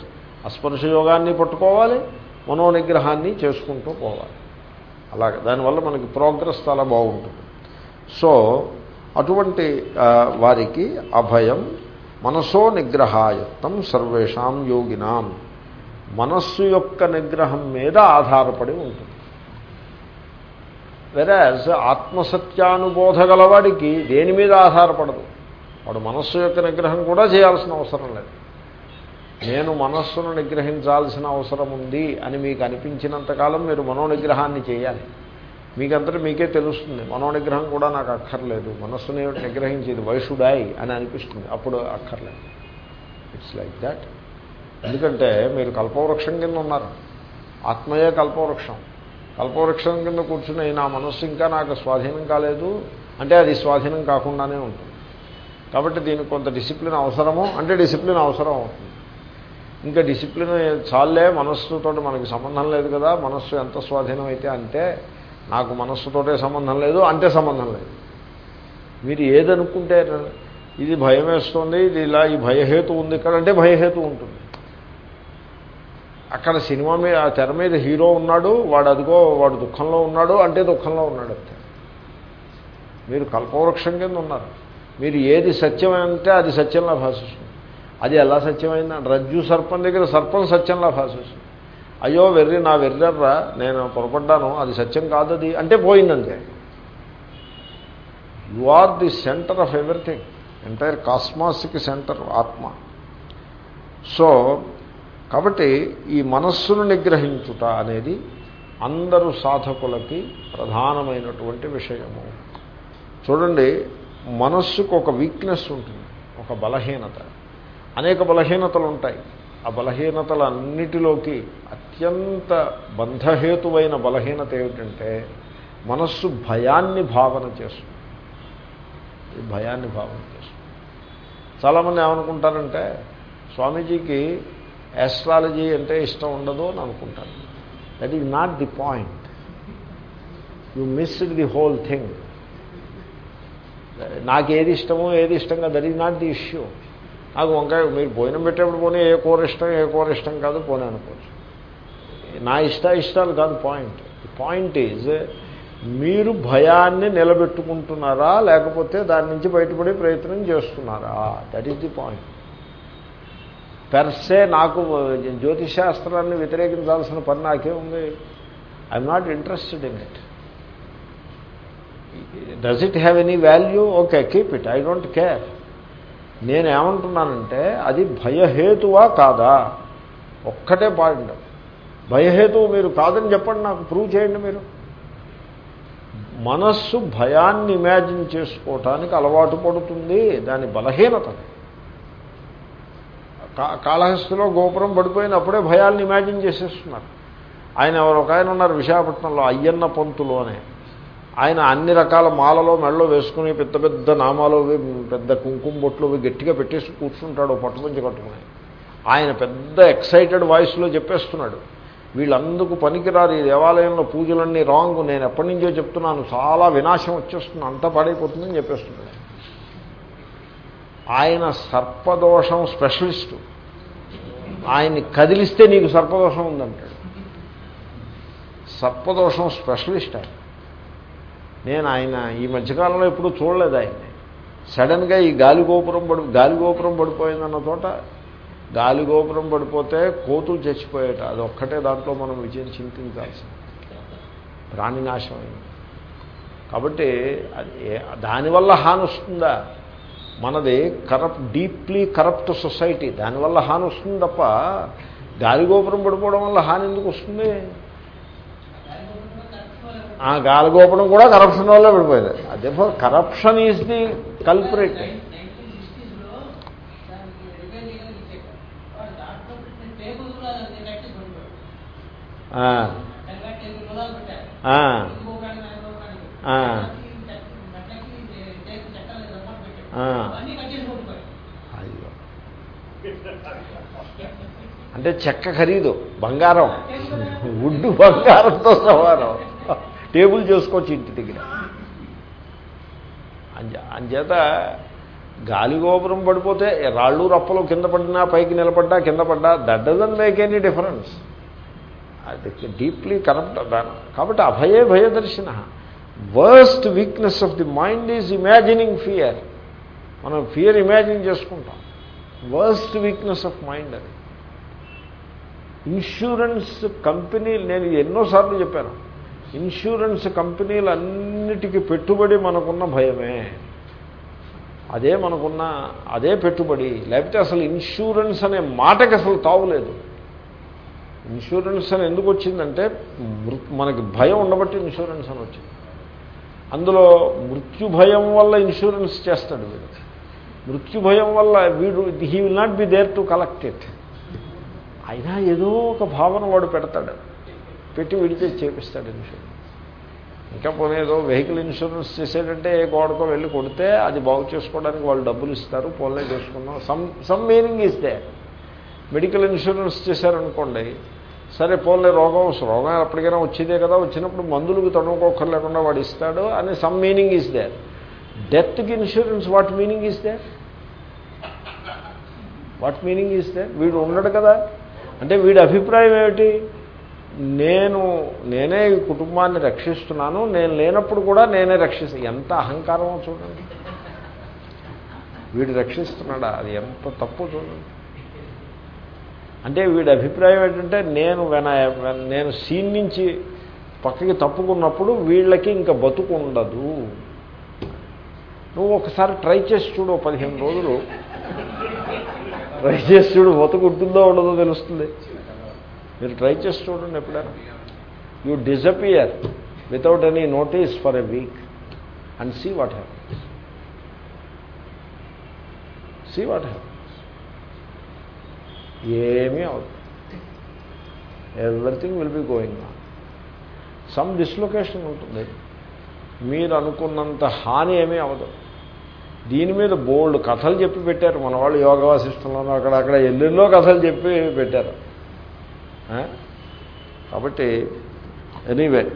అస్పర్శయోగాన్ని పట్టుకోవాలి మనో నిగ్రహాన్ని చేసుకుంటూ పోవాలి. అలాగే దానివల్ల మనకి ప్రోగ్రెస్ చాలా బాగుంటుంది. సో అటువంటి వారికి అభయం మనసో నిగ్రహాయత్తం సర్వేషాం యోగినాం. మనస్సు యొక్క నిగ్రహం మీద ఆధారపడి ఉంటుంది. వెరాజ్ ఆత్మసత్యానుబోధ గలవాడికి దేని మీద ఆధారపడదు? వాడు మనస్సు యొక్క నిగ్రహం కూడా చేయాల్సిన అవసరం లేదు. నేను మనస్సును నిగ్రహించాల్సిన అవసరం ఉంది అని మీకు అనిపించినంతకాలం మీరు మనోనిగ్రహాన్ని చేయాలి. మీకంతటా మీకే తెలుస్తుంది మనోనిగ్రహం కూడా నాకు అక్కర్లేదు మనస్సుని నిగ్రహించేది వైషుడాయి అని అనిపిస్తుంది. అప్పుడు అక్కర్లేదు. ఇట్స్ లైక్ దాట్ ఎందుకంటే మీరు కల్పవృక్షం కింద ఉన్నారు. ఆత్మయే కల్పవృక్షం. కల్పవృక్షం కింద కూర్చుని నా మనస్సు ఇంకా నాకు స్వాధీనం కాలేదు. అంటే అది స్వాధీనం కాకుండానే ఉంటుంది. కాబట్టి దీనికి కొంత డిసిప్లిన్ అవసరము అంటే డిసిప్లిన్ అవసరం అవుతుంది. ఇంకా డిసిప్లిన్ చాలే మనస్సుతో మనకి సంబంధం లేదు కదా మనస్సు ఎంత స్వాధీనం అయితే అంతే నాకు మనస్సుతోటే సంబంధం లేదు అంటే సంబంధం లేదు. మీరు ఏదనుకుంటే ఇది భయం వేస్తుంది ఇది ఇలా ఈ భయహేతు ఉంది ఇక్కడ అంటే భయహేతు ఉంటుంది. అక్కడ సినిమా మీద ఆ తెర మీద హీరో ఉన్నాడు వాడు అదిగో వాడు దుఃఖంలో ఉన్నాడు అంటే దుఃఖంలో ఉన్నాడు అంతే. మీరు కల్పవృక్షం కింద ఉన్నారు. మీరు ఏది సత్యమంటే అది సత్యంలా భాషిస్తుంది. అది ఎలా సత్యమైంది? రజ్జు సర్పం దగ్గర సర్పం సత్యంలా భాషిస్తుంది. అయ్యో వెర్రి నా వెర్రర్రా నేను పొరపడ్డాను అది సత్యం కాదు అది అంటే పోయిందంతే. You are the centre of everything entire కాస్మాస్కి centre ఆత్మ. సో కాబట్టి ఈ మనస్సును నిగ్రహించుట అనేది అందరు సాధకులకి ప్రధానమైనటువంటి విషయము. చూడండి మనస్సుకు ఒక వీక్నెస్ ఉంటుంది ఒక బలహీనత. అనేక బలహీనతలు ఉంటాయి. ఆ బలహీనతలన్నిటిలోకి అత్యంత బంధహేతువైన బలహీనత ఏమిటంటే మనస్సు భయాన్ని భావన చేస్తుంది. ఈ భయాన్ని భావన చేస్తుంది. చాలామంది ఏమనుకుంటారంటే స్వామీజీకి యాస్ట్రాలజీ అంటే ఇష్టం ఉండదు అని అనుకుంటారు. That is not the point you missed the whole thing నాకు ఏది ఇష్టమో ఏది ఇష్టంగా that is not the issue నాకు వంకాయ మీరు భోజనం పెట్టేప్పుడు పోనీ ఏ కూర ఇష్టం ఏ కూర ఇష్టం కాదు పోనీ అనుకోవచ్చు. నా ఇష్ట ఇష్టాలు కాదు పాయింట్ ది పాయింట్ ఈజ్ మీరు భయాన్ని నిలబెట్టుకుంటున్నారా లేకపోతే దాని నుంచి బయటపడే ప్రయత్నం చేస్తున్నారా? That is the point per se నాకు జ్యోతిశాస్త్రాన్ని వ్యతిరేకించాల్సిన పని నాకే ఉంది. I'm not interested in it does it have any value okay keep it I don't care నేనేమంటున్నానంటే అది భయహేతువా కాదా? ఒక్కటే పాయింట్. భయహేతువు మీరు కాదని చెప్పండి నాకు ప్రూవ్ చేయండి మీరు. మనస్సు భయాన్ని ఇమాజిన్ చేసుకోవటానికి అలవాటు పడుతుంది. దాని బలహీనత. కాళహస్తిలో గోపురం పడిపోయినప్పుడే భయాల్ని ఇమాజిన్ చేసేస్తున్నారు. ఆయన ఎవరు ఒక ఆయన ఉన్నారు విశాఖపట్నంలో అయ్యన్న పంతులోనే ఆయన అన్ని రకాల మాలలో మెడలో వేసుకుని పెద్ద పెద్ద నామాలు పెద్ద కుంకుమ బొట్లు గట్టిగా పెట్టేసి కూర్చుంటాడు పట్టుమంచి కట్టుకుని. ఆయన పెద్ద ఎక్సైటెడ్ వాయిస్లో చెప్పేస్తున్నాడు. వీళ్ళందుకు పనికిరారు ఈ దేవాలయంలో పూజలన్నీ రాంగ్ నేను ఎప్పటి నుంచో చెప్తున్నాను చాలా వినాశం వచ్చేస్తుంది అంతా పాడైపోతుందని చెప్పేస్తున్నాడు. ఆయన సర్పదోషం స్పెషలిస్టు. ఆయన్ని కదిలిస్తే నీకు సర్పదోషం ఉందంటాడు. సర్పదోషం స్పెషలిస్ట్ ఆయన. నేను ఆయన ఈ మధ్యకాలంలో ఎప్పుడూ చూడలేదు ఆయన్ని. సడన్గా ఈ గాలిగోపురం పడి గాలిగోపురం పడిపోయిందన్న చోట గాలిగోపురం పడిపోతే కోతులు చచ్చిపోయేట. అది ఒక్కటే దాంట్లో మనం విజయం చింతించాల్సింది. ప్రాణినాశం అయింది కాబట్టి అది దానివల్ల హాని వస్తుందా? మనది కరప్ట్ డీప్లీ కరప్ట్ సొసైటీ దానివల్ల హాని వస్తుంది తప్ప గాలిగోపురం పడిపోవడం వల్ల హాని ఎందుకు వస్తుంది? ఆ గాలిగోపురం కూడా కరప్షన్ వల్ల పడిపోయింది. అదే కరప్షన్ ఈజ్ ది కల్పరేట్ అయ్యో అంటే చెక్క ఖరీదు బంగారం వుడ్డు బంగారంతో సమానం టేబుల్ చేసుకోవచ్చు ఇంటి దగ్గర అంచేత గాలిగోపురం పడిపోతే రాళ్ళు రప్పలు కింద పడినా పైకి నిలబడ్డా కింద పడ్డా that doesn't make any difference అది డీప్లీ కరప్ట్ దాని. కాబట్టి అభయే భయదర్శిన. Worst weakness of the mind is imagining fear మనం ఫియర్ ఇమాజిన్ చేసుకుంటాం. వర్స్ట్ వీక్నెస్ ఆఫ్ మైండ్ అది. ఇన్సూరెన్స్ కంపెనీ నేను ఎన్నోసార్లు చెప్పాను. ఇన్సూరెన్స్ కంపెనీలన్నిటికీ పెట్టుబడి మనకున్న భయమే. అదే మనకున్న అదే పెట్టుబడి. లేకపోతే అసలు ఇన్సూరెన్స్ అనే మాటకి అసలు తావులేదు ఇన్సూరెన్స్ అని ఎందుకు వచ్చిందంటే మృ- మనకి భయం ఉండబట్టి ఇన్సూరెన్స్ అని వచ్చింది. అందులో మృత్యు భయం వల్ల ఇన్సూరెన్స్ చేస్తాడు వీడు. మృత్యు భయం వల్ల వీడు he will not be there to collect it అయినా ఏదో ఒక భావన వాడు పెడతాడు. పెట్టి విడితే చేపిస్తాడు ఇన్సూరెన్స్. ఇంకా పోనీ ఏదో వెహికల్ ఇన్సూరెన్స్ చేసేటంటే ఏ గోడకో వెళ్ళి కొడితే అది బాగు చేసుకోవడానికి వాళ్ళు డబ్బులు ఇస్తారు పోలే చేసుకున్నాం సమ్ సమ్ మీనింగ్ ఇస్తే మెడికల్ ఇన్సూరెన్స్ చేశారనుకోండి సరే పోలే రోగం రోగం ఎప్పటికైనా వచ్చేదే కదా వచ్చినప్పుడు మందులకు తడుముకోకర్ లేకుండా వాడు ఇస్తాడు అని సమ్ మీనింగ్ ఇస్ దే డెత్కి insurance what meaning is they what meaning ఇస్తే వీడు ఉండడు కదా. అంటే వీడి అభిప్రాయం ఏమిటి? నేను నేనే ఈ కుటుంబాన్ని రక్షిస్తున్నాను నేను లేనప్పుడు కూడా నేనే రక్షిస్తాను ఎంత అహంకారమో చూడండి. వీడు రక్షిస్తున్నాడా? అది ఎంత తప్పు చూడండి. అంటే వీడి అభిప్రాయం ఏంటంటే నేను వెన వెన- నేను సీన్ నుంచి పక్కకి తప్పుకున్నప్పుడు వీళ్ళకి ఇంకా బతుకు ఉండదు నువ్వు ఒకసారి ట్రై చేసి చూడు పదిహేను రోజులు. ట్రై చేసి చూడు బతుకుంటుందో ఉండదో తెలుస్తుంది. మీరు ట్రై చేసి చూడండి ఎప్పుడైనా. You disappear without any notice for a week and see what happens see what happens ఏమీ అవదు everything will be going on some dislocation ఉంటుంది. మీరు అనుకున్నంత హాని ఏమీ అవదు దీని మీద బోల్డ్ కథలు చెప్పి పెట్టారు. మన వాళ్ళు యోగ వాసిష్టంలోనూ అక్కడ అక్కడ ఎల్లెన్నో కథలు చెప్పి పెట్టారు. కాబట్టి ఎనీవే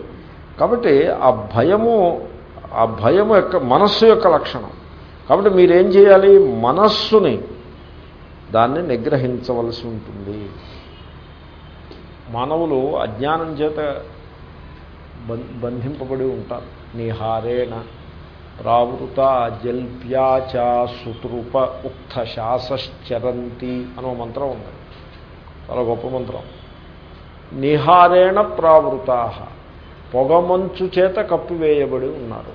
కాబట్టి ఆ భయము ఆ భయము యొక్క మనస్సు యొక్క లక్షణం. కాబట్టి మీరేం చేయాలి? మనస్సుని దాన్ని నిగ్రహించవలసి ఉంటుంది. మానవులు అజ్ఞానం చేత బం- బంధింపబడి ఉంటారు. నిహారేణ ప్రావృత జల్ప్యాచ సుతృప ఉక్త శాసశ్చరంతి అనో మంత్రం ఉంది. చాలా గొప్ప మంత్రం. నిహారేణ ప్రావృతా. పొగమంచు చేత కప్పివేయబడి ఉన్నారు.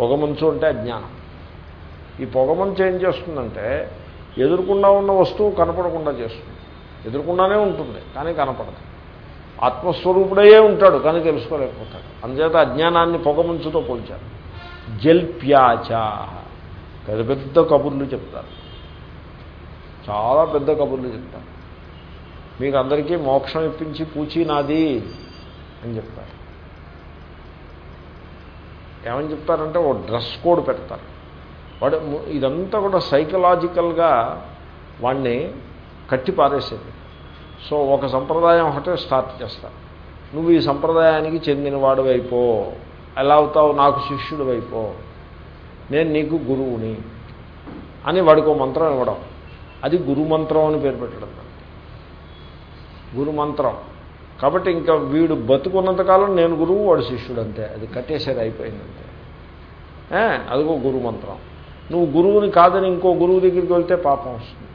పొగమంచు అంటే అజ్ఞానం. ఈ పొగమంచు ఏం చేస్తుందంటే ఎదురుకుండా ఉన్న వస్తువు కనపడకుండా చేస్తుంది. ఎదురుకుండానే ఉంటుంది కానీ కనపడదు. ఆత్మస్వరూపుడయే ఉంటాడు కానీ తెలుసుకోలేకపోతాడు. అందుచేత అజ్ఞానాన్ని పొగమంచుతో పోల్చారు జల్ప్యాచ. పెద్ద పెద్ద కబుర్లు చెప్తారు. చాలా పెద్ద కబుర్లు చెప్తారు. మీకు అందరికీ మోక్షం ఇప్పించి పూచి నాది అని చెప్తారు. ఏమని చెప్తారంటే ఓ డ్రెస్ కోడ్ పెడతారు. వాడు ఇదంతా కూడా సైకలాజికల్గా వాడిని కట్టి పారేసేది సో ఒక సంప్రదాయం ఒకటే స్టార్ట్ చేస్తారు. నువ్వు ఈ సంప్రదాయానికి చెందినవాడు అయిపో ఎలా అవుతావు? నాకు శిష్యుడు అయిపో నేను నీకు గురువుని. అని వాడికి మంత్రం ఇవ్వడం. అది గురుమంత్రం అని పేరు పెట్టడం. గురుమంత్రం కాబట్టి ఇంకా వీడు బతుకున్నంతకాలం నేను గురువు వాడు శిష్యుడు అంతే. అది కట్టేసేది అయిపోయిందంతే అదిగో గురుమంత్రం నువ్వు గురువుని కాదని ఇంకో గురువు దగ్గరికి వెళ్తే పాపం వస్తుంది.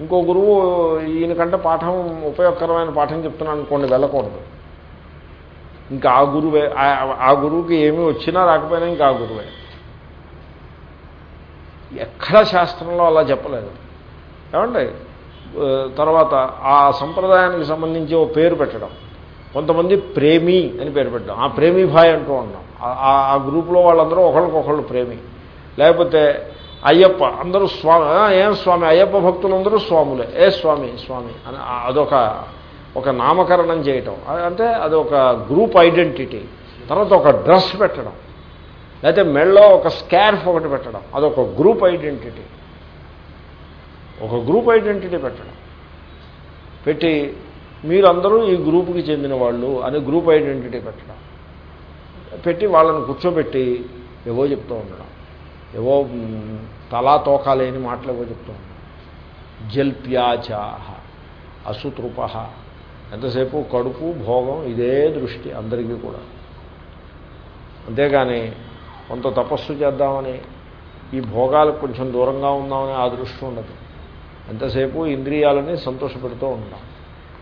ఇంకో గురువు ఈయనకంటే పాఠం ఉపయోగకరమైన పాఠం చెప్తున్నాను అనుకోండి వెళ్ళకూడదు. ఇంకా ఆ గురువే ఆ- గురువుకి ఏమీ వచ్చినా రాకపోయినా ఇంకా ఆ గురువే. ఎక్కడ శాస్త్రంలో అలా చెప్పలేదు. ఏమండి? తర్వాత ఆ సంప్రదాయానికి సంబంధించి ఓ పేరు పెట్టడం. కొంతమంది ప్రేమి అని పేరు పెట్టడం. ఆ ప్రేమీ భాయ్ అంటూ ఉన్నాం. ఆ- ఆ- గ్రూప్లో వాళ్ళందరూ ఒకళ్ళకొకళ్ళు ప్రేమి. లేకపోతే అయ్యప్ప అందరూ స్వామి ఏం స్వామి? అయ్యప్ప భక్తులందరూ స్వాములే. ఏ స్వామి? స్వామి అని అదొక ఒక నామకరణం చేయటం. అంటే అంటే ఒక గ్రూప్ ఐడెంటిటీ. తర్వాత ఒక డ్రెస్ పెట్టడం. లేకపోతే మెళ్ళో ఒక స్కార్ఫ్ ఒకటి పెట్టడం. అదొక గ్రూప్ ఐడెంటిటీ. ఒక గ్రూప్ ఐడెంటిటీ పెట్టడం. పెట్టి మీరందరూ ఈ గ్రూప్కి చెందిన వాళ్ళు అని గ్రూప్ ఐడెంటిటీ పెట్టడం. పెట్టి వాళ్ళని కూర్చోబెట్టి ఏవో చెప్తూ ఉండడం. ఏవో తలా తోకాలేని మాటలు ఏవో చెప్తూ ఉండడం. జల్ప్యాచాహ అసుతృప ఎంతసేపు? కడుపు భోగం ఇదే దృష్టి అందరికీ కూడా. అంతేగాని కొంత తపస్సు చేద్దామని ఈ భోగాలకు కొంచెం దూరంగా ఉందామని ఆ దృష్టి ఉండదు. ఎంతసేపు ఇంద్రియాలని సంతోషపెడుతూ ఉంటాం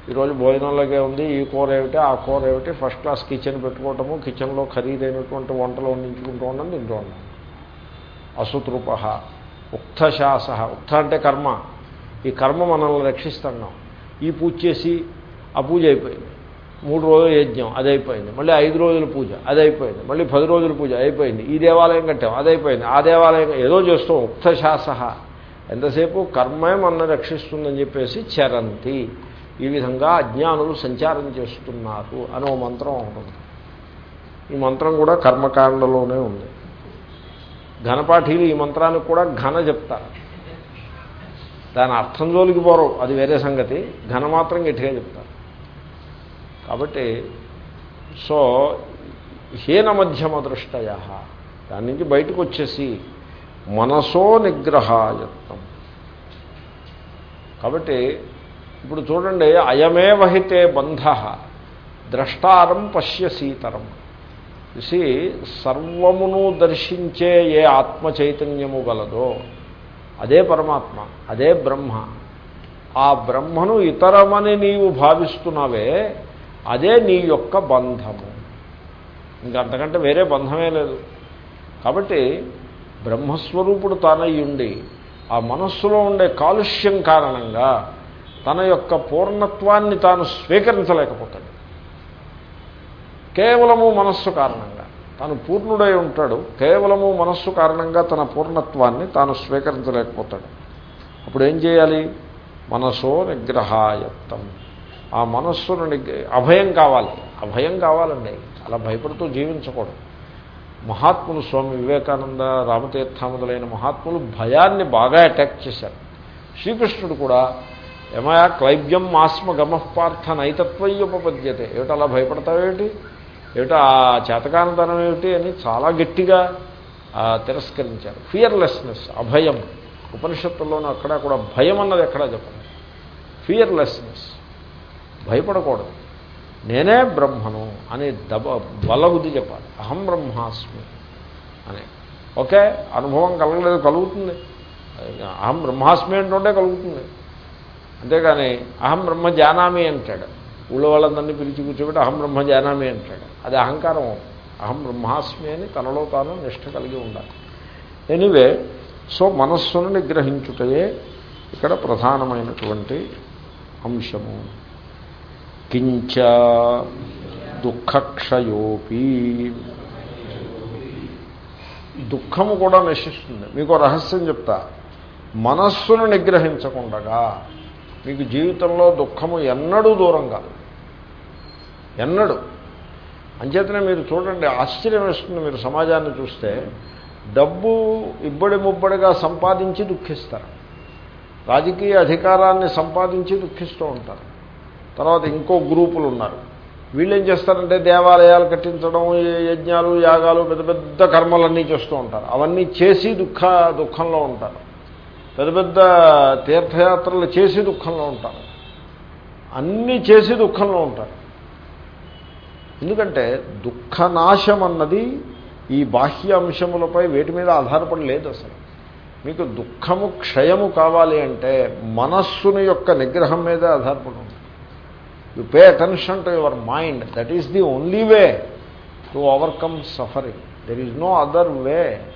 ఈరోజు భోజనంలోకే ఉంది ఈ కూర ఏమిటి ఆ కూర ఏమిటి ఫస్ట్ క్లాస్ కిచెన్ పెట్టుకోవటము కిచెన్లో ఖరీదైనటువంటి వంటలు వండించుకుంటూ ఉండడం తింటూ ఉన్నాం అసుతృప ఉక్తశాస. ఉక్త అంటే కర్మ. ఈ కర్మ మనల్ని రక్షిస్తున్నాం ఈ పూజ చేసి ఆ పూజ అయిపోయింది. మూడు రోజుల యజ్ఞం అది అయిపోయింది మళ్ళీ ఐదు రోజుల పూజ అది అయిపోయింది మళ్ళీ పది రోజుల పూజ అయిపోయింది. ఈ దేవాలయం కట్టాం అది అయిపోయింది ఆ దేవాలయం ఏదో చేస్తాం ఉక్తశాస ఎంతసేపు? కర్మే మన రక్షిస్తుందని చెప్పేసి చరంతి. ఈ విధంగా అజ్ఞానులు సంచారం చేస్తున్నారు అని ఓ మంత్రం ఉంటుంది. ఈ మంత్రం కూడా కర్మకాండలోనే ఉంది. ఘనపాఠీలు ఈ మంత్రానికి కూడా ఘన చెప్తారు. దాని అర్థం జోలికి పోరు అది వేరే సంగతి. ఘన మాత్రం గట్టిగా చెప్తారు. కాబట్టి సో హీన మధ్యమ దృష్టయ దాని నుంచి బయటకు వచ్చేసి మనసో నిగ్రహాయత్నం. కాబట్టి ఇప్పుడు చూడండి అయమే వహితే బంధ ద్రష్టారం పశ్యసీతరం చూసి సర్వమును దర్శించే ఏ ఆత్మ చైతన్యము గలదో అదే పరమాత్మ అదే బ్రహ్మ. ఆ బ్రహ్మను ఇతరమని నీవు భావిస్తున్నావే అదే నీ యొక్క బంధము. ఇంకంతకంటే వేరే బంధమే లేదు. కాబట్టి బ్రహ్మస్వరూపుడు తానయ్యుండి ఆ మనస్సులో ఉండే కాలుష్యం కారణంగా తన యొక్క పూర్ణత్వాన్ని తాను స్వీకరించలేకపోతాడు. కేవలము మనస్సు కారణంగా తాను పూర్ణుడై ఉంటాడు. కేవలము మనస్సు కారణంగా తన పూర్ణత్వాన్ని తాను స్వీకరించలేకపోతాడు. అప్పుడు ఏం చేయాలి? మనసో నిగ్రహాయత్తం. ఆ మనస్సును అభయం కావాలి. అభయం కావాలండి. అలా భయపడుతూ జీవించకూడదు. మహాత్ములు స్వామి వివేకానంద రామతీర్థ మొదలైన మహాత్ములు భయాన్ని బాగా అటాక్ చేశారు. శ్రీకృష్ణుడు కూడా ఏమయా క్లైబ్యం ఆస్మ గమఃపార్థ నైతత్వయ్యుపపద్యతే. ఏమిటి అలా భయపడతావేమిటి ఏమిటి? ఆ చేతకానతనం ఏమిటి అని చాలా గట్టిగా తిరస్కరించారు. ఫియర్లెస్నెస్ అభయం. ఉపనిషత్తుల్లోనూ అక్కడ కూడా భయం అన్నది ఎక్కడా చెప్పండి ఫియర్లెస్నెస్ భయపడకూడదు. నేనే బ్రహ్మను అని దబ బలబుద్ధి చెప్పాలి. అహం బ్రహ్మాస్మి అని. ఓకే అనుభవం కలగలేదు కలుగుతుంది. అహం బ్రహ్మాస్మి అంటుంటే కలుగుతుంది. అంతేగాని అహం బ్రహ్మ జానామి అంటాడు. ఊళ్ళో వాళ్ళందరినీ పిలిచి కూర్చోబెట్టి అహం బ్రహ్మ జానామి అంటాడు. అది అహంకారం. అహం బ్రహ్మాస్మి అని తనలో తాను నిష్ట కలిగి ఉండాలి. ఎనివే సో మనస్సును నిగ్రహించుటయే ఇక్కడ ప్రధానమైనటువంటి అంశము. కించ దుఃఖక్షయోపి. దుఃఖము కూడా నశిస్తుంది. మీకు రహస్యం చెప్తా. మనస్సును నిగ్రహించకుండగా మీకు జీవితంలో దుఃఖము ఎన్నడూ దూరం కాదు. ఎన్నడు. అంచేతనే మీరు చూడండి ఆశ్చర్యం వేస్తుంది మీరు సమాజాన్ని చూస్తే. డబ్బు ఇబ్బడి ముబ్బడిగా సంపాదించి దుఃఖిస్తారు. రాజకీయ అధికారాన్ని సంపాదించి దుఃఖిస్తూ ఉంటారు. తర్వాత ఇంకో గ్రూపులు ఉన్నారు. వీళ్ళు ఏం చేస్తారంటే దేవాలయాలు కట్టించడం యజ్ఞాలు యాగాలు పెద్ద పెద్ద కర్మలన్నీ చేస్తూ ఉంటారు. అవన్నీ చేసి దుఃఖ దుఃఖంలో ఉంటారు. పెద్ద పెద్ద తీర్థయాత్రలు చేసి దుఃఖంలో ఉంటారు. అన్నీ చేసి దుఃఖంలో ఉంటారు. ఎందుకంటే దుఃఖనాశం అన్నది ఈ బాహ్య అంశములపై వేటి మీద ఆధారపడి లేదు అసలు. మీకు దుఃఖము క్షయము కావాలి అంటే మనస్సుని యొక్క నిగ్రహం మీదే ఆధారపడి ఉంటుంది. You pay attention to your mind that is the only way to overcome suffering there is no other way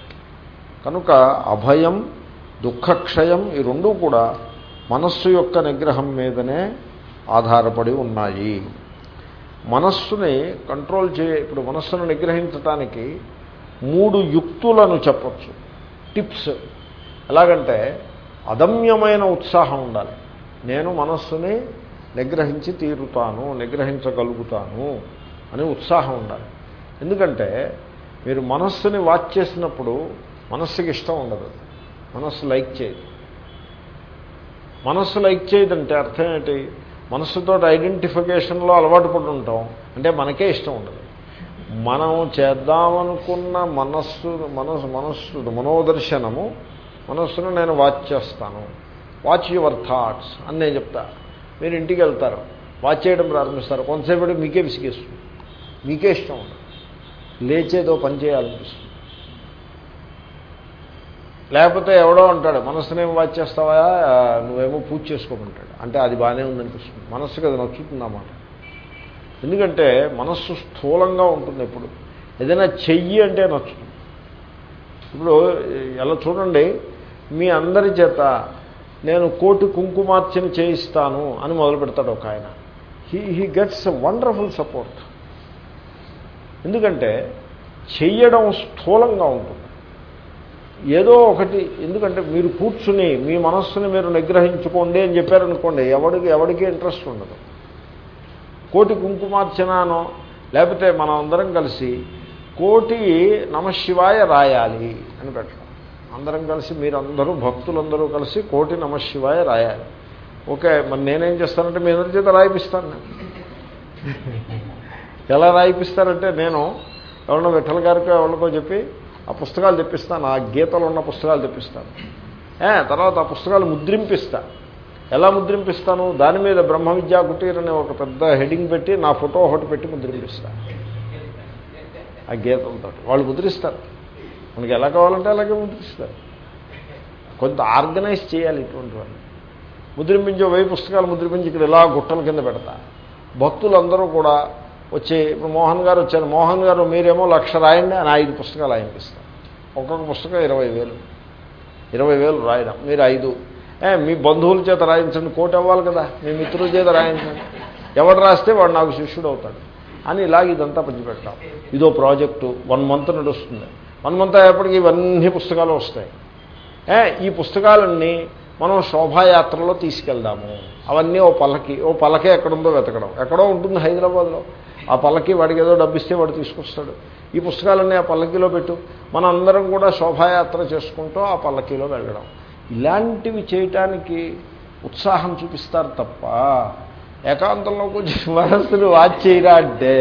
కనుక అభయం దుఃఖక్షయం ఈ రెండూ కూడా మనస్సు యొక్క నిగ్రహం మీదనే ఆధారపడి ఉన్నాయి. మనస్సుని కంట్రోల్ చే ఇప్పుడు మనస్సును నిగ్రహించటానికి మూడు యుక్తులను చెప్పచ్చు. టిప్స్. ఎలాగంటే అదమ్యమైన ఉత్సాహం ఉండాలి. నేను మనస్సుని నిగ్రహించి తీరుతాను నిగ్రహించగలుగుతాను అని ఉత్సాహం ఉండాలి. ఎందుకంటే మీరు మనస్సుని వాచ్ చేసినప్పుడు మనస్సుకి ఇష్టం ఉండదు. మనస్సు లైక్ చేయదు. మనస్సు లైక్ చేయదంటే అర్థం ఏంటి? మనస్సుతో ఐడెంటిఫికేషన్లో అలవాటు పడి ఉంటాం. అంటే మనకే ఇష్టం ఉండదు. మనం చేద్దామనుకున్న మనస్సు మనస్సు మనస్సు మనోదర్శనము మనస్సును నేను వాచ్ చేస్తాను. వాచ్ యువర్ థాట్స్ అని నేను చెప్తాను మీరు ఇంటికి వెళ్తారు. వాచ్ చేయడం ప్రారంభిస్తారు. కొంతసేపటి మీకే విసిగేస్తుంది. మీకే ఇష్టం ఉండదు. లేచేదో పని చేయాలనిపిస్తుంది. లేకపోతే ఎవడో అంటాడు మనస్సునేమో వాచ్ చేస్తావా? నువ్వేమో పూజ చేసుకోమంటాడు. అంటే అది బాగానే ఉందనిపిస్తుంది. మనస్సుకి అది నచ్చుతుందన్నమాట ఎందుకంటే మనస్సు స్థూలంగా ఉంటుంది ఎప్పుడు. ఏదైనా చెయ్యి అంటే నచ్చుతుంది. ఇప్పుడు ఎలా చూడండి మీ అందరి చేత నేను కోటి కుంకుమార్చన చేయిస్తాను అని మొదలు పెడతాడు ఒక ఆయన. He he gets wonderful support ఎందుకంటే చెయ్యడం స్థూలంగా ఉంటుంది. ఏదో ఒకటి ఎందుకంటే మీరు కూర్చుని మీ మనస్సుని మీరు నిగ్రహించుకోండి అని చెప్పారనుకోండి ఎవడికి ఎవడికి ఇంట్రెస్ట్ ఉండదు. కోటి కుంకుమార్చననో లేకపోతే మనం అందరం కలిసి కోటి నమశివాయ రాయాలి అని పెట్టడం. అందరం కలిసి మీరందరూ భక్తులందరూ కలిసి కోటి నమశివాయ రాయాలి. ఓకే మరి నేనేం చేస్తానంటే మీ అందరి చేత రాయిపిస్తాను నేను. ఎలా రాయిపిస్తారంటే నేను ఎవరినో విఠల గారికో ఎవరికో చెప్పి ఆ పుస్తకాలు తెప్పిస్తాను ఆ గీతలు ఉన్న పుస్తకాలు తెప్పిస్తాను. ఏ తర్వాత ఆ పుస్తకాలు ముద్రింపిస్తా. ఎలా ముద్రింపిస్తాను? దాని మీద బ్రహ్మ విద్యా కుటీర్ అనే ఒక పెద్ద హెడింగ్ పెట్టి నా ఫోటో ఒకటి పెట్టి ముద్రింపిస్తా. ఆ గీతలతో వాళ్ళు ముద్రిస్తారు. మనకి ఎలా కావాలంటే అలాగే ముద్రిస్తారు. కొంత ఆర్గనైజ్ చేయాలి ఇటువంటివన్నీ. ముద్రింపించే వెయ్యి పుస్తకాలు ముద్రింపించి ఇక్కడ ఇలా గుట్టల కింద పెడతా. భక్తులందరూ కూడా వచ్చి ఇప్పుడు మోహన్ గారు వచ్చారు. మోహన్ గారు మీరేమో లక్ష రాయండి అని ఐదు పుస్తకాలు ఆయనకిస్తారు ఒక్కొక్క పుస్తకం ఇరవై వేలు. ఇరవై వేలు రాయడం. మీరు ఐదు. ఏ మీ బంధువుల చేత రాయించండి. కోటి అవ్వాలి కదా. మీ మిత్రుల చేత రాయించండి. ఎవడు రాస్తే వాడు నాకు శిష్యుడు అవుతాడు. అని ఇలాగ ఇదంతా పంచిపెట్టాం ఇదో ప్రాజెక్టు. వన్ మంత్ నడుస్తుంది. మనమంతా ఎప్పటికీ ఇవన్నీ పుస్తకాలు వస్తాయి. ఈ పుస్తకాలన్నీ మనం శోభాయాత్రలో తీసుకెళ్దాము. అవన్నీ ఓ పల్లకి ఓ పలకే ఎక్కడుందో వెతకడం. ఎక్కడో ఉంటుంది హైదరాబాద్లో. ఆ పల్లకి వాడికి ఏదో డబ్బిస్తే వాడు తీసుకొస్తాడు. ఈ పుస్తకాలన్నీ ఆ పల్లకీలో పెట్టు. మనందరం కూడా శోభాయాత్ర చేసుకుంటూ ఆ పల్లకీలో వెళ్ళడం. ఇలాంటివి చేయటానికి ఉత్సాహం చూపిస్తారు తప్ప ఏకాంతంలో కొంచెం మనస్సును వాచ్ చేయరా అంటే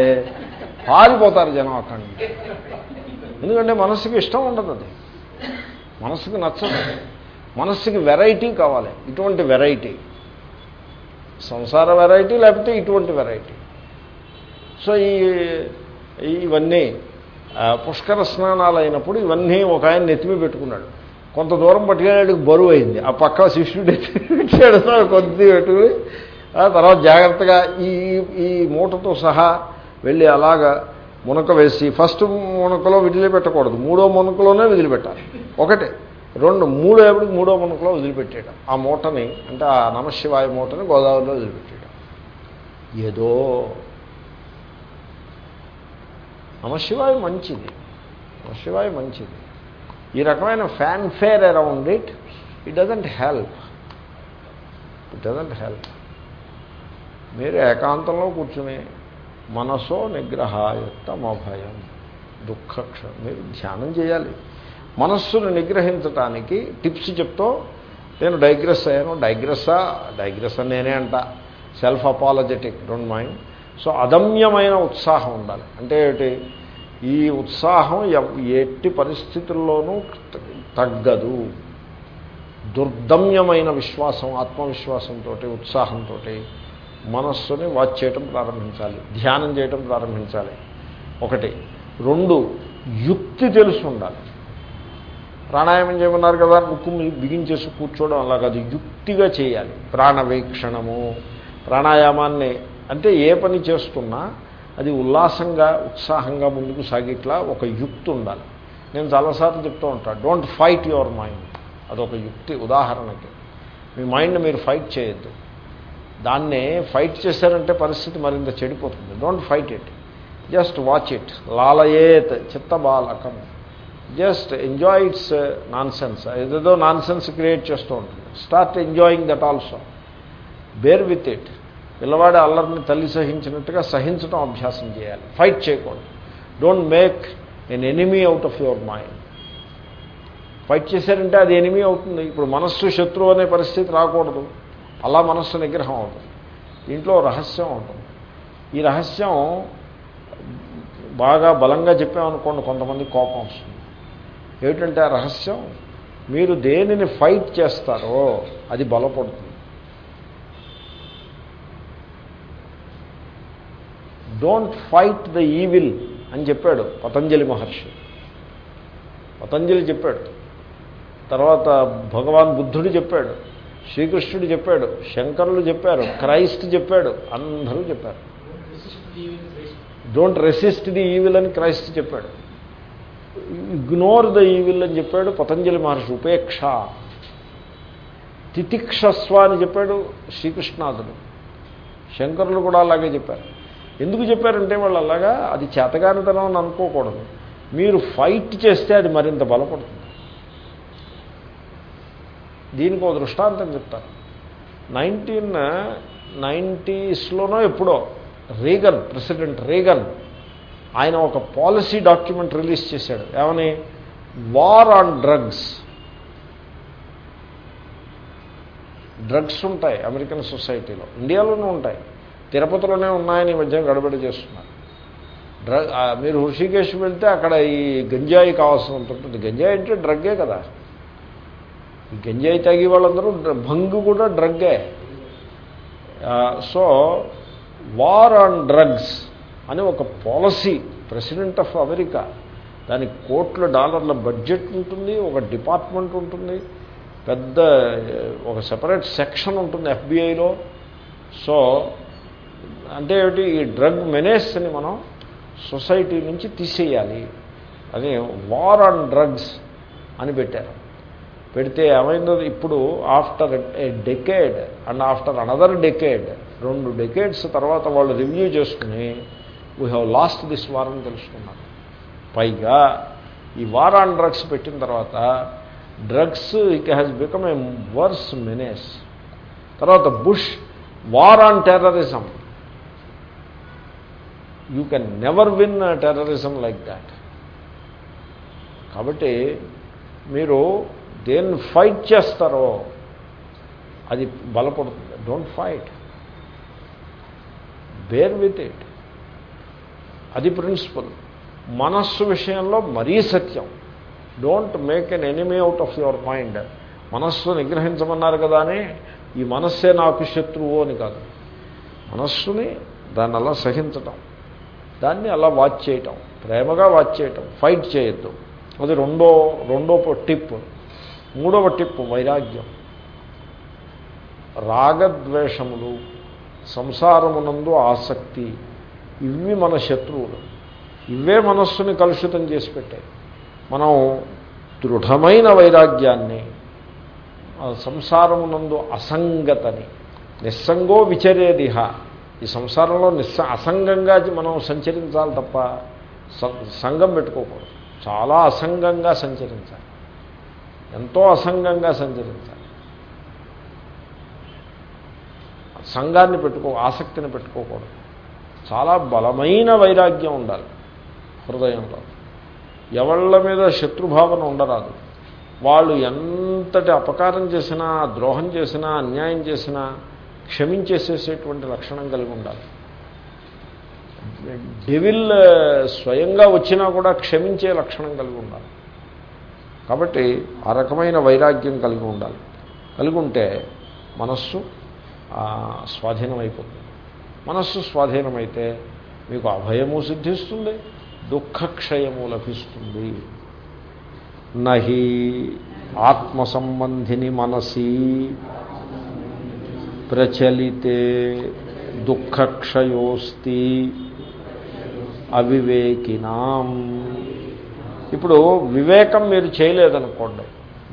పారిపోతారు జనం అక్కడి నుంచి. ఎందుకంటే మనస్సుకి ఇష్టం ఉండదు అది. మనస్సుకి నచ్చదు. మనస్సుకి వెరైటీ కావాలి. ఇటువంటి వెరైటీ. సంసార వెరైటీ లేకపోతే ఇటువంటి వెరైటీ. సో ఈ ఇవన్నీ పుష్కర స్నానాలు అయినప్పుడు ఇవన్నీ ఒక ఆయన నెత్తిమి పెట్టుకున్నాడు. కొంత దూరం పట్టుకెళ్ళడానికి బరువు అయింది. ఆ పక్క శిష్యుడు ఎత్తిచ్చాడు కొద్ది పెట్టుకుని తర్వాత జాగ్రత్తగా ఈ ఈ మూటతో సహా వెళ్ళి అలాగా మునక వేసి ఫస్ట్ మునకలో వదిలిపెట్టకూడదు. మూడో మునకలోనే వదిలిపెట్టాలి. ఒకటే. రెండు మూడో ఎప్పటికి మూడో మునకలో వదిలిపెట్టేయడం ఆ మూటని అంటే ఆ నమశివాయ మూటని గోదావరిలో వదిలిపెట్టేయడం ఏదో నమశివాయ మంచిది. నమశివాయ మంచిది. ఈ రకమైన fanfare around it it doesn't help it doesn't help మీరు ఏకాంతంలో కూర్చుని మనసో నిగ్రహాయుక్తమభయం దుఃఖక్ష మీరు ధ్యానం చేయాలి. మనస్సును నిగ్రహించటానికి టిప్స్ చెప్తూ నేను డైగ్రెస్ అయ్యాను. డైగ్రెస్సా? డైగ్రెస్ అని నేనే అంట. Self apologetic don't mind. So అదమ్యమైన ఉత్సాహం ఉండాలి. అంటే ఏమిటి? ఈ ఉత్సాహం ఎట్టి పరిస్థితుల్లోనూ తగ్గదు. దుర్దమ్యమైన విశ్వాసం ఆత్మవిశ్వాసంతో ఉత్సాహంతో మనస్సుని వాచ్ చేయటం ప్రారంభించాలి ధ్యానం చేయటం ప్రారంభించాలి. ఒకటి. రెండు యుక్తి తెలిసి ఉండాలి. ప్రాణాయామం చేయమన్నారు కదా ముక్కు బిగించేసి కూర్చోవడం అలా కాదు. యుక్తిగా చేయాలి. ప్రాణవీక్షణము ప్రాణాయామాన్ని. అంటే ఏ పని చేస్తున్నా అది ఉల్లాసంగా ఉత్సాహంగా ముందుకు సాగిట్లా ఒక యుక్తి ఉండాలి. నేను చాలాసార్లు చెప్తూ ఉంటాను డోంట్ ఫైట్ యువర్ మైండ్ అదొక యుక్తి ఉదాహరణకి. మీ మైండ్ మీరు ఫైట్ చేయొద్దు. దాన్ని ఫైట్ చేశారంటే పరిస్థితి మరింత చెడిపోతుంది. Don't fight it just watch it లాలయేత్ చిత్తబాలకం. Just enjoy it's nonsense ఏదేదో నాన్ సెన్స్ క్రియేట్ చేస్తూ ఉంటుంది. Start enjoying that also bear with it పిల్లవాడి అల్లరిని తల్లి సహించినట్టుగా సహించడం అభ్యాసం చేయాలి. ఫైట్ చేయకూడదు. Don't make an enemy out of your mind fight చేశారంటే అది ఎనిమీ అవుతుంది. ఇప్పుడు మనస్సు శత్రువు అనే పరిస్థితి రాకూడదు. అలా మనస్సు నిగ్రహం అవుతుంది. దీంట్లో రహస్యం ఉంటుంది. ఈ రహస్యం బాగా బలంగా చెప్పామనుకోండి కొంతమంది కోపం వస్తుంది. ఏమిటంటే ఆ రహస్యం మీరు దేనిని ఫైట్ చేస్తారో అది బలపడుతుంది. డోంట్ ఫైట్ ద ఈవిల్ అని చెప్పాడు పతంజలి మహర్షి. పతంజలి చెప్పాడు. తర్వాత భగవాన్ బుద్ధుడు చెప్పాడు శ్రీకృష్ణుడు చెప్పాడు శంకరులు చెప్పారు క్రైస్ట్ చెప్పాడు అందరూ చెప్పారు. డోంట్ రెసిస్ట్ ది ఈవిల్ అని క్రైస్ట్ చెప్పాడు. ఇగ్నోర్ ద ఈవిల్ అని చెప్పాడు పతంజలి మహర్షి ఉపేక్ష. తితిక్షస్వ అని చెప్పాడు శ్రీకృష్ణాథుడు శంకరులు కూడా అలాగే చెప్పారు. ఎందుకు చెప్పారంటే వాళ్ళు అలాగా అది చేతగానితనం అని అనుకోకూడదు. మీరు ఫైట్ చేస్తే అది మరింత బలపడుతుంది. దీనికి ఒక దృష్టాంతం చెప్తాను. నైన్టీన్ నైంటీస్లోనో ఎప్పుడో రీగన్ ప్రెసిడెంట్ రీగన్ ఆయన ఒక పాలసీ డాక్యుమెంట్ రిలీజ్ చేశాడు. ఏమని? War on drugs. డ్రగ్స్ ఉంటాయి అమెరికన్ సొసైటీలో. ఇండియాలోనూ ఉంటాయి. తిరుపతిలోనే ఉన్నాయని ఈ మధ్య గడబడి చేస్తున్నారు. డ్రగ్ మీరు హృషికేశ్ వెళ్తే అక్కడ ఈ గంజాయి కావాల్సినంత ఉంటుంది. గంజాయి అంటే డ్రగ్గే కదా. గంజాయి తాగి వాళ్ళందరూ డ్ర- భంగు కూడా డ్రగ్గే. సో వార్ ఆన్ డ్రగ్స్ అని ఒక పాలసీ ప్రెసిడెంట్ ఆఫ్ అమెరికా. దానికి కోట్ల డాలర్ల బడ్జెట్ ఉంటుంది ఒక డిపార్ట్మెంట్ ఉంటుంది పెద్ద ఒక సెపరేట్ సెక్షన్ ఉంటుంది ఎఫ్బిఐలో. సో అంటే ఏమిటి? ఈ డ్రగ్ మెనేస్ని మనం సొసైటీ నుంచి తీసేయాలి. అని వార్ ఆన్ డ్రగ్స్ అని పెట్టారు. పెడితే ఏమైందో ఇప్పుడు after a decade and after another decade రెండు డెకేడ్స్ తర్వాత వాళ్ళు రివ్యూ చేసుకుని we have lost this war అని తెలుసుకున్నారు. పైగా ఈ వార్ ఆన్ డ్రగ్స్ పెట్టిన తర్వాత drugs it has become a worse menace తర్వాత Bush war on terrorism you can never win terrorism like that కాబట్టి మీరు దేన్ని ఫైట్ చేస్తారో అది బలపడుతుంది. Don't fight. Bear with it. అది ప్రిన్సిపల్. మనస్సు విషయంలో మరీ సత్యం. Don't make an enemy out of your mind. మనస్సు నిగ్రహించమన్నారు కదా అని ఈ మనస్సే నాకు శత్రువు అని కాదు. మనస్సుని దాన్ని అలా సహించటం. దాన్ని అలా వాచ్ చేయటం. ప్రేమగా వాచ్ చేయటం. ఫైట్ చేయొద్దు. అది రెండో రెండో టిప్. మూడవ టిప్ వైరాగ్యం. రాగద్వేషములు సంసారమునందు ఆసక్తి ఇవి మన శత్రువులు. ఇవే మనస్సుని కలుషితం చేసి పెట్టాయి. మనం దృఢమైన వైరాగ్యాన్ని సంసారమునందు అసంగతని నిస్సంగో విచరేదిహ. ఈ సంసారంలో నిస్స అసంగంగా మనం సంచరించాలి తప్ప సంఘం పెట్టుకోకూడదు. చాలా అసంగంగా సంచరించాలి. ఎంతో అసంగంగా సంచరించాలి. సంఘాన్ని పెట్టుకో ఆసక్తిని పెట్టుకోకూడదు. చాలా బలమైన వైరాగ్యం ఉండాలి హృదయంలో. ఎవళ్ళ మీద శత్రుభావన ఉండరాదు. వాళ్ళు ఎంతటి అపకారం చేసినా ద్రోహం చేసినా అన్యాయం చేసినా క్షమించేసేసేటువంటి లక్షణం కలిగి ఉండాలి. డెవిల్ స్వయంగా వచ్చినా కూడా క్షమించే లక్షణం కలిగి ఉండాలి. కాబట్టి ఆ రకమైన వైరాగ్యం కలిగి ఉండాలి. కలిగి ఉంటే మనస్సు స్వాధీనమైపోతుంది. మనస్సు స్వాధీనమైతే మీకు అభయము సిద్ధిస్తుంది దుఃఖక్షయము లభిస్తుంది. నహి ఆత్మసంబంధిని మనసి ప్రచలితే దుఃఖక్షయోస్తి అవివేకినాం. ఇప్పుడు వివేకం మీరు చేయలేదనుకోండి.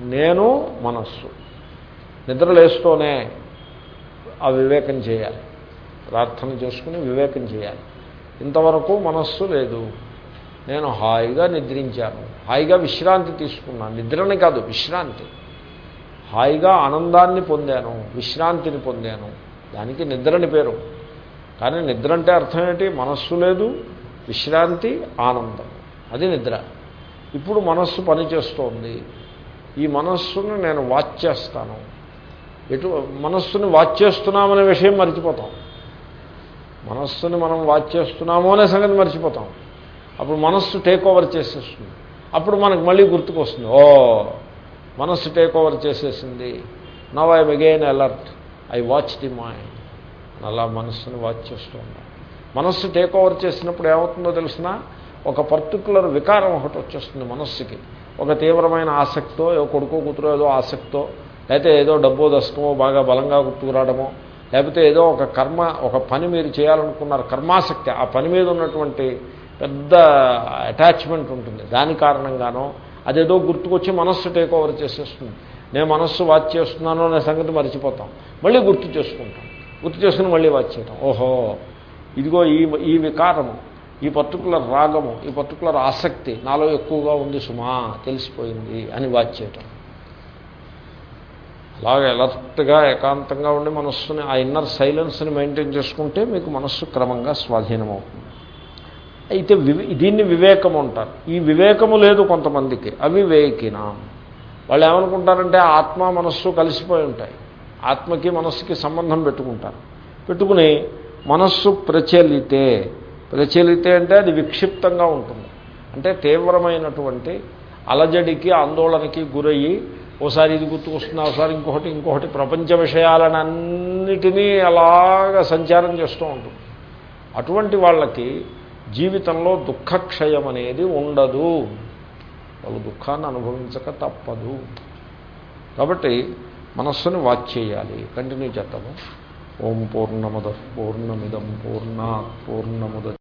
నేను మనస్సు. నిద్రలేస్తూనే ఆ వివేకం చేయాలి. ప్రార్థన చేసుకుని వివేకం చేయాలి. ఇంతవరకు మనస్సు లేదు. నేను హాయిగా నిద్రించాను. హాయిగా విశ్రాంతి తీసుకున్నాను నిద్రని కాదు విశ్రాంతి. హాయిగా ఆనందాన్ని పొందాను విశ్రాంతిని పొందాను. దానికి నిద్రని పేరు. కానీ నిద్ర అంటే అర్థం ఏంటి? మనస్సు లేదు విశ్రాంతి ఆనందం. అది నిద్ర. ఇప్పుడు మనస్సు పనిచేస్తోంది. ఈ మనస్సును నేను వాచ్ చేస్తాను. ఎటు మనస్సుని వాచ్ చేస్తున్నామనే విషయం మర్చిపోతాం. మనస్సుని మనం వాచ్ చేస్తున్నాము అనే సంగతి మర్చిపోతాం. అప్పుడు మనస్సు టేక్ ఓవర్ చేసేస్తుంది. అప్పుడు మనకు మళ్ళీ గుర్తుకొస్తుంది. ఓ మనస్సు టేక్ ఓవర్ చేసేసింది. Now I'm again alert I watch the mind అలా మనస్సుని వాచ్ చేస్తూ ఉన్నాం మనస్సు టేక్ ఓవర్ చేసినప్పుడు ఏమవుతుందో తెలిసిన? ఒక పర్టికులర్ వికారం ఒకటి వచ్చేస్తుంది మనస్సుకి. ఒక తీవ్రమైన ఆసక్తో ఏదో కొడుకో కూతురో ఏదో ఆసక్తో లేకపోతే ఏదో డబ్బో దశకమో బాగా బలంగా గుర్తుకురావడమో లేకపోతే ఏదో ఒక కర్మ ఒక పని మీరు చేయాలనుకున్నారు కర్మాసక్తి ఆ పని మీద ఉన్నటువంటి పెద్ద అటాచ్మెంట్ ఉంటుంది. దాని కారణంగానో అదేదో గుర్తుకొచ్చి మనస్సు టేక్ ఓవర్ చేసేస్తుంది. నేను మనస్సు వాచ్ చేస్తున్నాను అనే సంగతి మర్చిపోతాం. మళ్ళీ గుర్తు చేసుకుంటాం. గుర్తు చేసుకుని మళ్ళీ వాచ్ చేయటం. ఓహో ఇదిగో ఈ ఈ వికారము. ఈ పర్టికులర్ రాగము ఈ పర్టికులర్ ఆసక్తి నాలో ఎక్కువగా ఉంది సుమా తెలిసిపోయింది అని వాచ్ అలాగే అలర్ట్గా ఏకాంతంగా ఉండి మనస్సుని ఆ ఇన్నర్ సైలెన్స్ని మెయింటైన్ చేసుకుంటే మీకు మనస్సు క్రమంగా స్వాధీనమవుతుంది. అయితే వివే దీన్ని వివేకము అంటారు. ఈ వివేకము లేదు కొంతమందికి అవివేకినాం. వాళ్ళు ఏమనుకుంటారంటే ఆత్మ మనస్సు కలిసిపోయి ఉంటాయి. ఆత్మకి మనస్సుకి సంబంధం పెట్టుకుంటారు. పెట్టుకుని మనస్సు ప్రచలితే ప్రచలితే అంటే అది విక్షిప్తంగా ఉంటుంది. అంటే తీవ్రమైనటువంటి అలజడికి ఆందోళనకి గురయ్యి ఓసారి ఇది గుర్తుకొస్తుంది ఒకసారి ఇంకొకటి ఇంకొకటి ప్రపంచ విషయాలన్నిటినీ అలాగా సంచారం చేస్తూ ఉంటుంది. అటువంటి వాళ్ళకి జీవితంలో దుఃఖక్షయం అనేది ఉండదు. వాళ్ళు దుఃఖాన్ని అనుభవించక తప్పదు. కాబట్టి మనస్సుని వాచ్ చేయాలి. కంటిన్యూ చేద్దాము. ఓం పూర్ణమద పూర్ణమిదం పూర్ణ పూర్ణముద